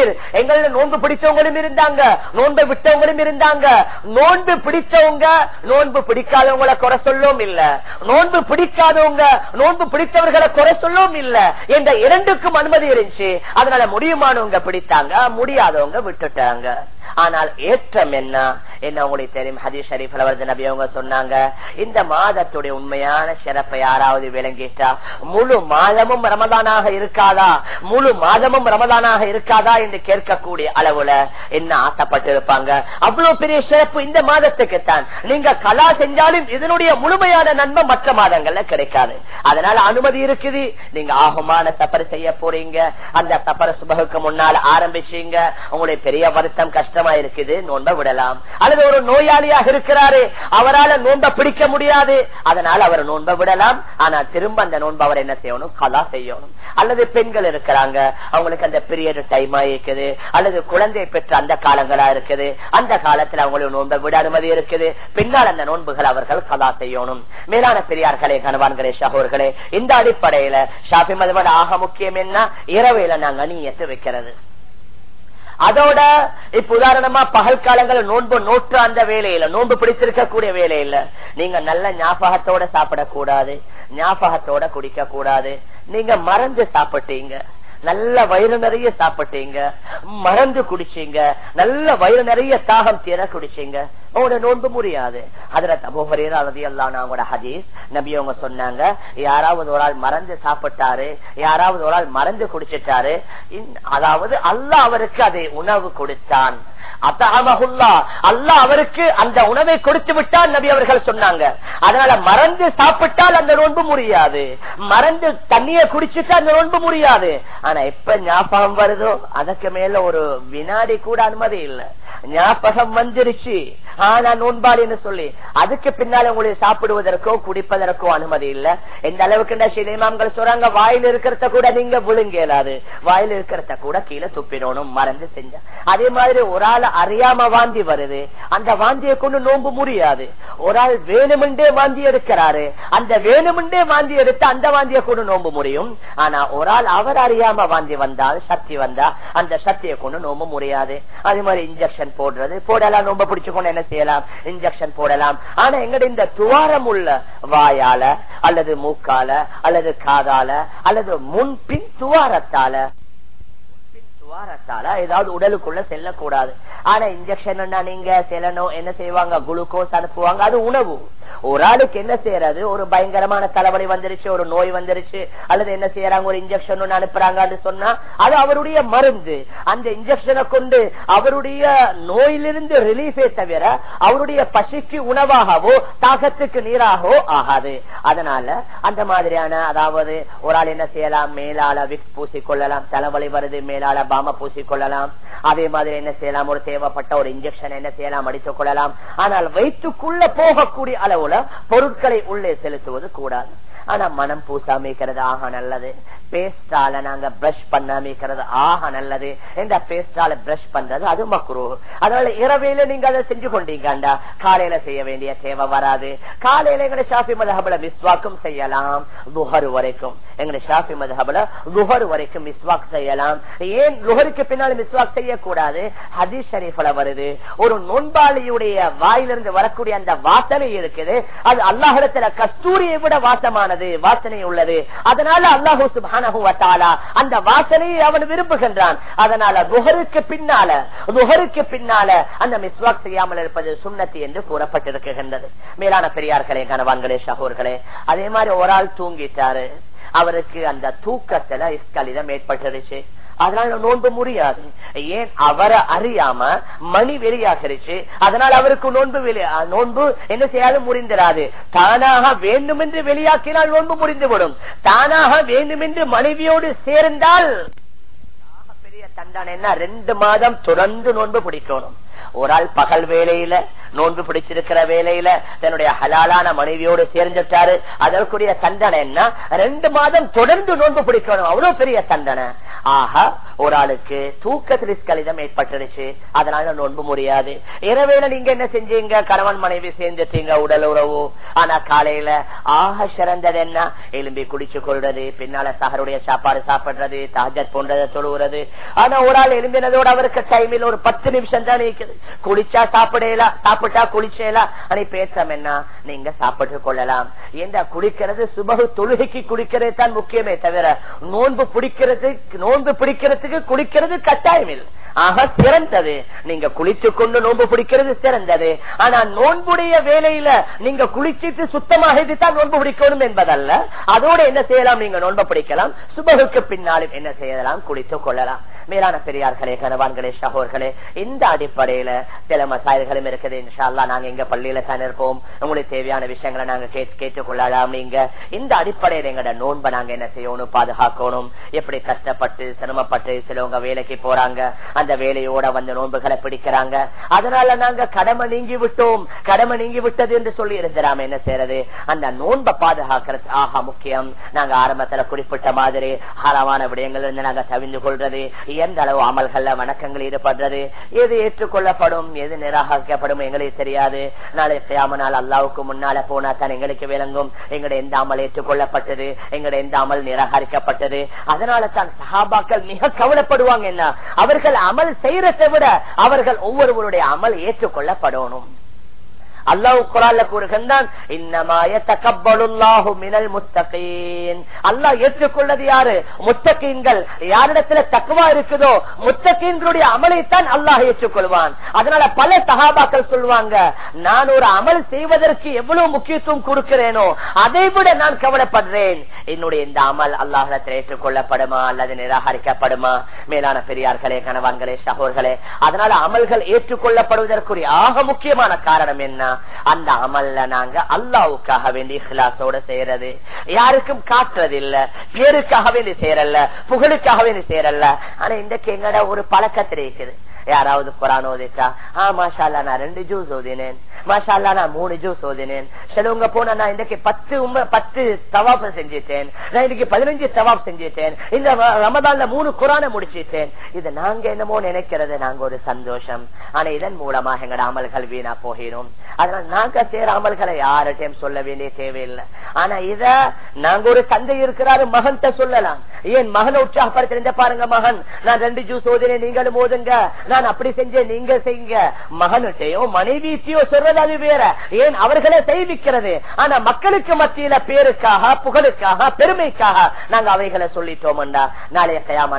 Speaker 1: முஃப்திர் எங்கள நோன்பு பிடிச்சவங்களும் இருந்தாங்க. நோன்பை விட்டவங்களும் இருந்தாங்க. நோன்பு பிடிச்சவங்க நோன்பு பிடிக்காதவங்களை குறை சொல்லவும் இல்ல. நோன்பு பிடிக்காதவங்க நோன்பு பிடித்தவர்களை குறை சொல்லவும் இல்ல. என்ற இரண்டுக்கும் அனுமதி இருந்துச்சு. அதனால முடியுமானவங்க பிடித்தாங்க முடியாதவங்க விட்டுட்டாங்க. ஆனால் ஏற்றம் என்ன? என்ன உங்களுக்கு தெரியும்? ஹதீஷ் ஷரீப் வருது நபி அவங்க சொன்னாங்க இந்த மாதத்துடைய உண்மையான சிறப்பை யாராவது விளங்கிட்டா முழு மாதமும் ரமதானாக இருக்காதா? முழு மாதமும் ரமதானாக இருக்காதா என்று கேட்கக்கூடிய அளவுல என்ன ஆசைப்பட்டு இருப்பாங்க அவ்வளவு பெரிய சிறப்பு இந்த மாதத்துக்கு தான் நீங்க கலா செஞ்சாலும் இதனுடைய முழுமையான நன்மை மற்ற மாதங்கள்ல கிடைக்காது. அதனால அனுமதி இருக்குது. நீங்க ஆகமான சப்பர் செய்ய போறீங்க. அந்த சப்பர சுபகுக்கு முன்னால் ஆரம்பிச்சீங்க. உங்களுடைய பெரிய வருத்தம் கஷ்டமா இருக்குது. நோன்ப விடலாம். அல்லது ஒரு நோயாளியாக இருக்கிறாரு. அவரால் நோன்ப பிடிக்க முடியாது. அதனால அவர் நோன்ப விடலாம். ஆனா திரும்ப அந்த நோன்பு அவர் என்ன செய்யணும்? கலா செய்யணும். அல்லது பெண்கள் இருக்கிறாங்க. அவங்களுக்கு அந்த பீரியட் டைம் டைமா இருக்குது அல்லது குழந்தை பெற்ற அந்த காலங்களா இருக்குது. அந்த காலத்துல அவங்களுக்கு நோன்பை விட அனுமதி இருக்குது. பின்னால் அந்த நோன்புகள் அவர்கள் கதா செய்யணும். மேலான பெரியார்களே கணவான்களே சகோர்களே இந்த அடிப்படையில ஷாபி மதுவன் ஆக முக்கியம் என்ன? இரவையில நாங்க நீயத்து வைக்கிறது. அதோட இப்ப உதாரணமா பகல் காலங்களில் நோன்பு நோற்று அந்த வேலையில நோன்பு பிடிச்சிருக்க கூடிய வேலையில நீங்க நல்ல ஞாபகத்தோட சாப்பிடக்கூடாது ஞாபகத்தோட குடிக்க கூடாது நீங்க மறந்து சாப்பிட்டீங்க. நல்ல வயிறு நிறைய சாப்பிட்டீங்க மறந்து குடிச்சீங்க நல்ல வயிறு நிறைய தாகம் தீர குடிச்சீங்க. உங்களோட நோன்பு முடியாது. அதுல தபோஹரீரதி எல்லாம் அவங்களோட ஹதீஸ் நபி அவங்க சொன்னாங்க யாராவது ஒரு ஆள் மறந்து சாப்பிட்டாரு யாராவது ஒரு ஆள் மறந்து குடிச்சிட்டாரு அதாவது அல்லாஹ் அவருக்கு அதை உணவு கொடுத்தான். அத்தகமகுல்லா அல்லா அவருக்கு அந்த உணவை கொடுத்து விட்டால் நபி அவர்கள் சொன்னாங்க. அதனால மறந்து சாப்பிட்டால் அந்த நோன்பு முடியாது. மறந்து தண்ணியை குடிச்சுட்டா அந்த நோன்பு முடியாது. ஆனா எப்ப ஞாபகம் வருதோ அதுக்கு மேல ஒரு வினாடி கூட அனுமதி இல்லை. ஞாபகம் வந்துருச்சு. ஆனா நோன்பாளின்னு சொல்லி அதுக்கு பின்னால உங்களை சாப்பிடுவதற்கோ குடிப்பதற்கோ அனுமதி இல்ல. எந்த அளவுக்கு என்ன சினிமாங்கள் சொல்றாங்க வாயில் இருக்கிறத கூட நீங்க விழுங்கலாது. வாயில் இருக்கிறத கூட கீழே துப்பிடணும் மறந்து செஞ்ச. அதே மாதிரி ஒரு ஆள் அறியாம வாந்தி வருது. அந்த வாந்தியை கொண்டு நோம்பு முடியாது ஒரு ஆள் வேணுமெண்டே வாந்தி எடுக்கிறாரு. அந்த வேணுமெண்டே வாந்தி எடுத்து அந்த வாந்தியை கொண்டு நோன்பு முடியும் ஆனா ஒரு ஆள் அவர் அறியாம வாந்தி வந்தால் சக்தி வந்தா அந்த சக்தியை கொண்டு நோம்பு முடியாது அதே மாதிரி இன்ஜெக்ஷன் போடுறது. போடலாம் நோம்ப பிடிச்சுக்கொண்டு என்ன செய்யலாம்? இன்ஜெக்ஷன் போடலாம். ஆனா எங்கட இந்த துவாரம் உள்ள வாயால அல்லது மூக்கால அல்லது காதால அல்லது முன்பின் துவாரத்தால துவாரத்தால ஏதாவது உடலுக்குள்ள செல்லக்கூடாது. ஆனா இன்ஜெக்ஷன் நீங்க செல்லணும் என்ன செய்வாங்க? குளுக்கோஸ் அனுப்புவாங்க. அது உணவு. ஒரு ஆளுக்கு என்ன செய்யறது? ஒரு பயங்கரமான தலைவலி வந்துருச்சு ஒரு நோய் வந்துருச்சு அல்லது என்ன செய்யறாங்க? ஒரு இன்ஜெக்ஷன் ஒண்ணு அனுப்புறாங்கன்னு சொன்னா அது அவருடைய மருந்து. அந்த இன்ஜெக்ஷனை கொண்டு அவருடைய நோயிலிருந்து ரிலீஃபே தவிர அவருடைய பசிக்கு உணவாகவோ தாகத்துக்கு நீராகவோ ஆகாது. அதனால அந்த மாதிரியான அதாவது ஒரு ஆள் என்ன செய்யலாம்? மேலால விக்ஸ் பூசிக்கொள்ளலாம் தலைவலி வருது மேலால பாம பூசிக்கொள்ளலாம். அதே மாதிரி என்ன செய்யலாம்? ஒரு தேவைப்பட்ட ஒரு இன்ஜெக்ஷன் என்ன செய்யலாம்? அடித்துக் கொள்ளலாம். ஆனால் வயிற்றுக்குள்ள போகக்கூடிய அளவுல பொருட்களை உள்ளே செலுத்துவது கூடாது. ஆனா மனம் பூசாம இருக்கிறது ஆக நல்லது. பேஸ்டால நாங்க பிரஷ் பண்ணாம இருக்கிறது ஆக நல்லது. இந்த பேஸ்டால பிரஷ் பண்றது அது மக்குரு அதனால இரவையில நீங்க அதை செஞ்சு கொண்டீங்கண்டா. காலையில செய்ய வேண்டிய தேவை வராது. காலையில எங்களை ஷாஃபி மதஹபுல மிஸ்வாக்கும் செய்யலாம். துஹர் வரைக்கும். எங்களை ஷாஃபி மதஹபுல துஹர் வரைக்கும் மிஸ்வாக் செய்யலாம். ஏன் லுஹருக்கு பின்னால் மிஸ்வாக் செய்யக்கூடாது? ஹதீஸ் ஷரீஃபில் வருது. ஒரு நோன்பாளியுடைய வாயிலிருந்து வரக்கூடிய அந்த வாசனை இருக்குது. அது அல்லாஹிடத்துல கஸ்தூரியை விட வாசமான வாசமானது வாசனை உள்ளது. அதனால அல்லாஹூ சுபானு அந்த வாசனையை அவன் விரும்புகின்றான். அதனால குஹருக்கு பின்னால குஹருக்கு பின்னால அந்த மிஸ்வாக் செய்யாமல் இருப்பது சுண்ணத்து என்று கூறப்பட்டிருக்கின்றது. மேலான பெரியார்களே கனவான்களே சகோர்களே அதே மாதிரி ஒரு ஆள் தூங்கிட்டாரு. அவருக்கு அந்த தூக்கத்துல இஸ்கலிதம் ஏற்பட்டுருச்சு. அதனால நோன்பு முடியாது. ஏன்? அவரை அறியாம மணி வெளியாகிருச்சு. அதனால் அவருக்கு நோன்பு நோன்பு என்ன செய்யாது முறிந்திராது தானாக வேண்டுமென்று வெளியாக்கினால் நோன்பு முறிந்துவிடும் தானாக வேண்டுமென்று மனைவியோடு சேர்ந்தால் பெரிய தண்டனை என்ன ரெண்டு மாதம் தொடர்ந்து நோன்பு பிடிக்கணும். ஒரு ஆள் பகல் வேலையில நோன்பு பிடிச்சிருக்கிற வேலையில தன்னுடைய ஹலாலான மனைவியோடு சேர்ந்துட்டாரு. அதற்குரிய தண்டனை என்ன? ரெண்டு மாதம் தொடர்ந்து நோன்பு பிடிக்கணும். அவ்வளவு பெரிய தண்டனை. ஆக ஒரு ஆளுக்கு தூக்கத்தில் கலிதம் ஏற்பட்டுருச்சு. அதனால நோன்பு முடியாது. இரவேல நீங்க என்ன செஞ்சீங்க? கணவன் மனைவி சேர்ந்துட்டீங்க உடல் உறவு. ஆனா காலையில ஆக சிறந்தது என்ன? எலும்பி குடிச்சு கொள்றது பின்னால சகருடைய சாப்பாடு சாப்பிடுறது தாஜர் போன்றதை தொழுகிறது ஆனா ஒரு ஆள் எலும்பினதோட அவருக்கு டைமில் ஒரு பத்து நிமிஷம் தான் இருக்குது குளிச்சா சாப்பிடலாம் சாப்பிட்டா குளிச்சேலாம் ஆனா பேசம் என்ன? நீங்க சாப்பிட்டு கொள்ளலாம். ஏண்டா குடிக்கிறது? சுபகு தொழுகைக்கு குடிக்கிறது தான் முக்கியமே தவிர நோன்பு பிடிக்கிறது நோன்பு பிடிக்கிறதுக்கு குளிக்கிறது கட்டாயம் இல்லை ஆக சிறந்தது. நீங்க குளிச்சு கொண்டு நோன்பு பிடிக்கிறது சிறந்தது. ஆனா நோன்புடைய வேலையில நீங்க குளிச்சிட்டு சுத்தமாக நோன்பு பிடிக்கணும் என்பதல்ல. அதோட என்ன செய்யலாம்? நீங்க நோன்பு பிடிக்கலாம். சுபகுக்கு பின்னாலும் என்ன செய்யலாம்? குளித்து கொள்ளலாம். மேலான பெரியார்களே கனவான்களே சகோர்களே இந்த அடிப்படையில சில மசாயல்களும் இருக்குது. இன்ஷால்லா நாங்க எங்க பள்ளியில தான் இருப்போம். உங்களுக்கு தேவையான விஷயங்களை நாங்க கேட்டுக் கொள்ளலாம் நீங்க இந்த அடிப்படையில எங்கட நோன்பை நாங்க என்ன செய்யணும்? பாதுகாக்கணும். எப்படி கஷ்டப்பட்டு சிரமப்பட்டு சிலவங்க வேலைக்கு போறாங்க. அந்த வேலையோட வந்து நோன்புகளை பிடிக்கிறாங்க. அதனால நாங்க கடமை நீங்கி விட்டோம். கடமை நீங்கி விட்டது என்று சொல்லி இருக்கிறாம என்ன செய்யறது? அந்த நோன்பை பாதுகாக்கிறது ஆக முக்கியம். நாங்க ஆரம்பத்துல குறிப்பிட்ட மாதிரி ஹரமான விடயங்கள் இருந்து நாங்க தவிந்து கொள்றது. எந்த அளவு அமல்கள்ல வணக்கங்கள் ஈடுபடுறது? எது ஏற்றுக்கொள்ளப்படும்? எது நிராகரிக்கப்படும்? எங்களுக்கு தெரியாது. நாளை செய்யாம நாள் அல்லாவுக்கு முன்னால போனா தான் எங்களுக்கு விளங்கும். எங்கட எந்த அமல் ஏற்றுக்கொள்ளப்பட்டது? எங்கட எந்த அமல் நிராகரிக்கப்பட்டது? அதனால தான் சஹாபாக்கள் மிக கவலைப்படுவாங்க என்ன? அவர்கள் அமல் செய்யறதை விட அவர்கள் ஒவ்வொருவருடைய அமல் ஏற்றுக்கொள்ளப்படணும். அல்லாஹ் குரான்ல கூறுகின்றான் இன்னமாய தகப்பலுல்லாஹு மினல் முத்தகீன். அல்லாஹ் ஏற்றுக்கொள்ளது யாரு? முத்தகீன்கள். யாரிடத்துல தக்குவா இருக்குதோ முத்தகீன்களுடைய அமலைத்தான் அல்லாஹ் ஏற்றுக்கொள்வான். அதனால பல சகாபாக்கள் சொல்லுவாங்க நான் ஒரு அமல் செய்வதற்கு எவ்வளவு முக்கியத்துவம் கொடுக்கிறேனோ அதை விட நான் கவலைப்படுறேன். என்னுடைய இந்த அமல் அல்லாஹிடத்தில் ஏற்றுக்கொள்ளப்படுமா அல்லது நிராகரிக்கப்படுமா? மேலான பெரியார்களே கணவான்களே சகோர்களே அதனால அமல்கள் ஏற்றுக்கொள்ளப்படுவதற்குரிய ஆக முக்கியமான காரணம் என்ன? அந்த அமல்ல நாங்க அல்லாவுக்காக வேண்டி இஹ்லாசோட செய்யறது. யாருக்கும் காட்டுறது இல்ல. பேருக்காக வேண்டி செய்யறல்ல. புகழுக்காக வேண்டி செய்யறல்ல. ஆனா இன்றைக்கு எங்கட ஒரு பழக்கத்தில் இருக்குது. யாராவது குரான் ஓதிச்சா ஆ மாஷால்லா நான் ரெண்டு ஜூஸ் ஓதினேன் மாஷால்லா நான் மூணு ஜூஸ் ஓதினேன் சிலவங்க போனா நான் இன்னைக்கு பத்து பத்து தவாப் செஞ்சிட்டேன் நான் இன்னைக்கு பதினஞ்சு தவாப் செஞ்சிட்டேன் இந்த ரமதான்ல மூணு குரான முடிச்சிட்டேன் இது நாங்க என்னமோ நினைக்கிறது நாங்க ஒரு சந்தோஷம் ஆனா இதன் மூலமாக எங்கட அமல்கள் வீணா போகிறோம் அதனால நாங்க சேர அமல்களை யார்கிட்டையும் சொல்ல வேண்டிய தேவையில்லை ஆனா இத நாங்க ஒரு தந்தை இருக்கிறாரு மகன்கிட்ட சொல்லலாம் ஏன் மகனை உற்சாகப்படுத்த பாருங்க மகன் நான் ரெண்டு ஜூஸ் ஓதினேன் நீங்களும் ஓதுங்க நான் அப்படி செஞ்சேன் நீங்க செய்யுங்க. மகனுட்டையோ மனைவிட்டையோ சொல்றது அது வேற. ஏன் அவர்களை செய்விக்கிறது. ஆனா மக்களுக்கு மத்தியில பேருக்காக புகழுக்காக பெருமைக்காக நாங்க அவைகளை சொல்லிட்டோம் நாளைய கயாம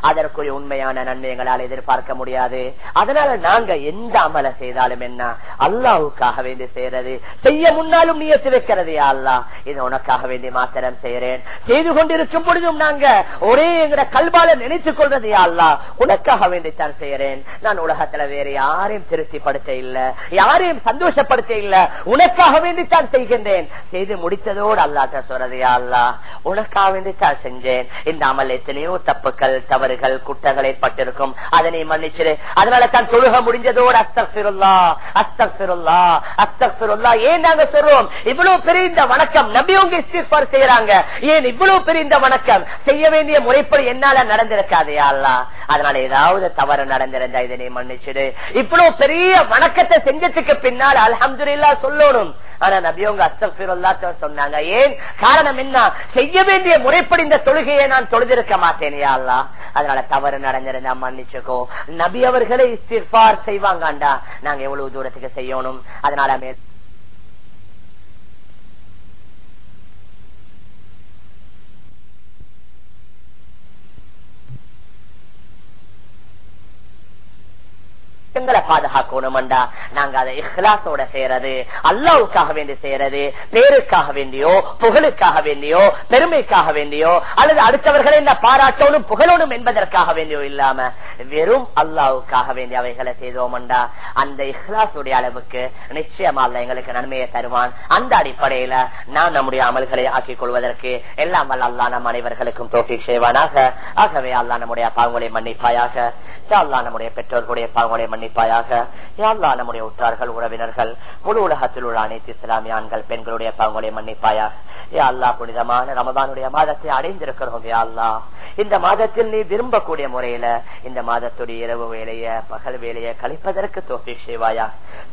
Speaker 1: அதற்குரிய உண்மையான நன்மைகளால் எதிர்பார்க்க முடியாது. அதனால நாங்க எந்த அமல செய்தாலும் என்ன? அல்லாவுக்காக வேண்டி செய்யறது. செய்ய முன்னாலும் நீயத்து வைக்கிறது அல்லா இது உனக்காக வேண்டி மாத்திரம் செய்யறேன். செய்து கொண்டிருக்கும் பொழுதும் நாங்க ஒரே எங்கட கல்வால நினைத்துக் கொள்றது அல்லா உனக்காக வேண்டித்தான் செய்யறேன் நான் உலகத்துல வேற யாரையும் திருப்திப்படுத்த இல்ல. யாரையும் சந்தோஷப்படுத்த இல்ல. உனக்காக வேண்டித்தான் செய்கின்றேன். செய்து முடித்ததோடு அல்லாட்ட சொல்றதையா அல்லா உனக்காக வேண்டித்தான் செஞ்சேன். இந்த அமல் எத்தனையோ தப்புக்கள் தவறுகள் குற்றங்கள் ஏற்பட்டிருக்கும் அதனை மன்னிச்சிரு. அதனால தான் தொழுக முடிஞ்சதோடு அஸ்தபிருல்லா அஸ்தக் பிருல்லா ஏன் நாங்க சொல்றோம்? இவ்வளவு பெரிய இந்த வணக்கம் நபியோங்க உங்க இஸ்திஃபார் செய்யறாங்க. ஏன் இவ்வளவு பெரிய இந்த வணக்கம்? செய்ய வேண்டிய முறைப்படி என்னால நடந்திருக்காதையா அல்லா அதனால ஏதாவது தவறு நடந்திருந்தா இதனை மன்னிச்சிடு. இவ்வளவு பெரிய வணக்கத்தை செஞ்சதுக்கு பின்னால் அல்ஹம்துலில்லா சொல்லணும். ஆனா நபியோங்க அஸ்தபிருல்லா சொன்னாங்க. ஏன்? காரணம் என்ன? செய்ய வேண்டிய முறைப்படி இந்த தொழுகையை நான் தொழுதிருக்க மாட்டேன் யா அதனால தவறு நடந்திருந்தா மன்னிச்சுக்கோ. நபி அவர்களே இஸ்திஃபார் செய்வாங்கண்டா நாங்க எவ்வளவு தூரத்துக்கு செய்யணும்? அதனால மே- எங்களை பாதுகாக்கணும்டா நாங்க அதை இஹ்லாசோட செய்யறது அல்லாவுக்காக வேண்டி செய்யறது பேருக்காக வேண்டியோ புகழுக்காக வேண்டியோ பெருமைக்காக வேண்டியோ அல்லது அடுத்தவர்களை என்ன பாராட்டோனும் புகழோனும் என்பதற்காக வேண்டியோ இல்லாம வெறும் அல்லாவுக்காக வேண்டிய அவைகளை செய்தோம்டா அந்த இஹ்லாசுடைய அளவுக்கு நிச்சயமா அல்ல எங்களுக்கு நன்மையை தருவான். அந்த அடிப்படையில நான் நம்முடைய அமல்களை ஆக்கிக் கொள்வதற்கு எல்லாம் வல்ல அல்லா நம் அனைவர்களுக்கும் தோஃபி செய்வானாக. ஆகவே அல்லா நம்முடைய பாவங்களை மன்னிப்பாயாக. அல்லா நம்முடைய பெற்றோர்களுடைய பாவங்களை மன்னி யா யாழ்லா நம்முடைய உற்றார்கள் உறவினர்கள் முழு உலகத்தில் உள்ள அனைத்து இஸ்லாமிய ஆண்கள் பெண்களுடைய பாவங்களை மன்னிப்பாயாக. யாழ்லா புனிதமான ரமதானுடைய மாதத்தை அடைந்திருக்கிறோம் யாழ்லா இந்த மாதத்தில் நீ விரும்பக்கூடிய முறையில இந்த மாதத்துடைய இரவு வேலைய பகல் வேலையை கழிப்பதற்கு தோப்பி செய்வாயா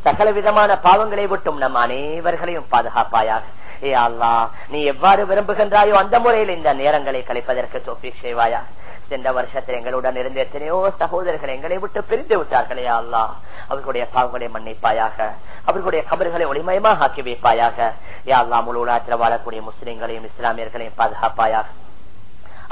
Speaker 1: சகல விதமான பாவங்களை விட்டும் நம் அனைவர்களையும் பாதுகாப்பாயாக. ஏ அல்லா நீ எவ்வாறு விரும்புகின்றாயோ அந்த முறையில் இந்த நேரங்களை கழிப்பதற்கு தோப்பி செய்வாயா சென்ற வருஷத்தில் எங்களுடன் இருந்த எத்தனையோ சகோதரர்கள் எங்களை விட்டு பிரிந்து விட்டார்களே அல்லா அவர்களுடைய பாவங்களை மன்னிப்பாயாக. அவர்களுடைய கபர்களை ஒளிமயமாக ஆக்கி வைப்பாயாக. யா அல்லா முழு உலகத்தில் வாழக்கூடிய முஸ்லிம்களையும் இஸ்லாமியர்களையும் பாதுகாப்பாயாக.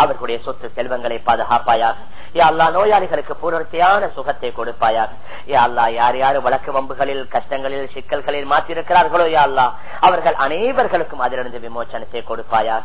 Speaker 1: அவர்களுடைய சொத்து செல்வங்களை பாதுகாப்பாயாக. யா அல்லா நோயாளிகளுக்கு பூர்த்தியான சுகத்தை கொடுப்பாயாக. யா அல்லா யார் யார் வழக்கு வம்புகளில் கஷ்டங்களில் சிக்கல்களில் மாற்றிருக்கிறார்களோ யா அல்லா அவர்கள் அனைவர்களுக்கும் அதிலிருந்து விமோச்சனத்தை கொடுப்பாயாக.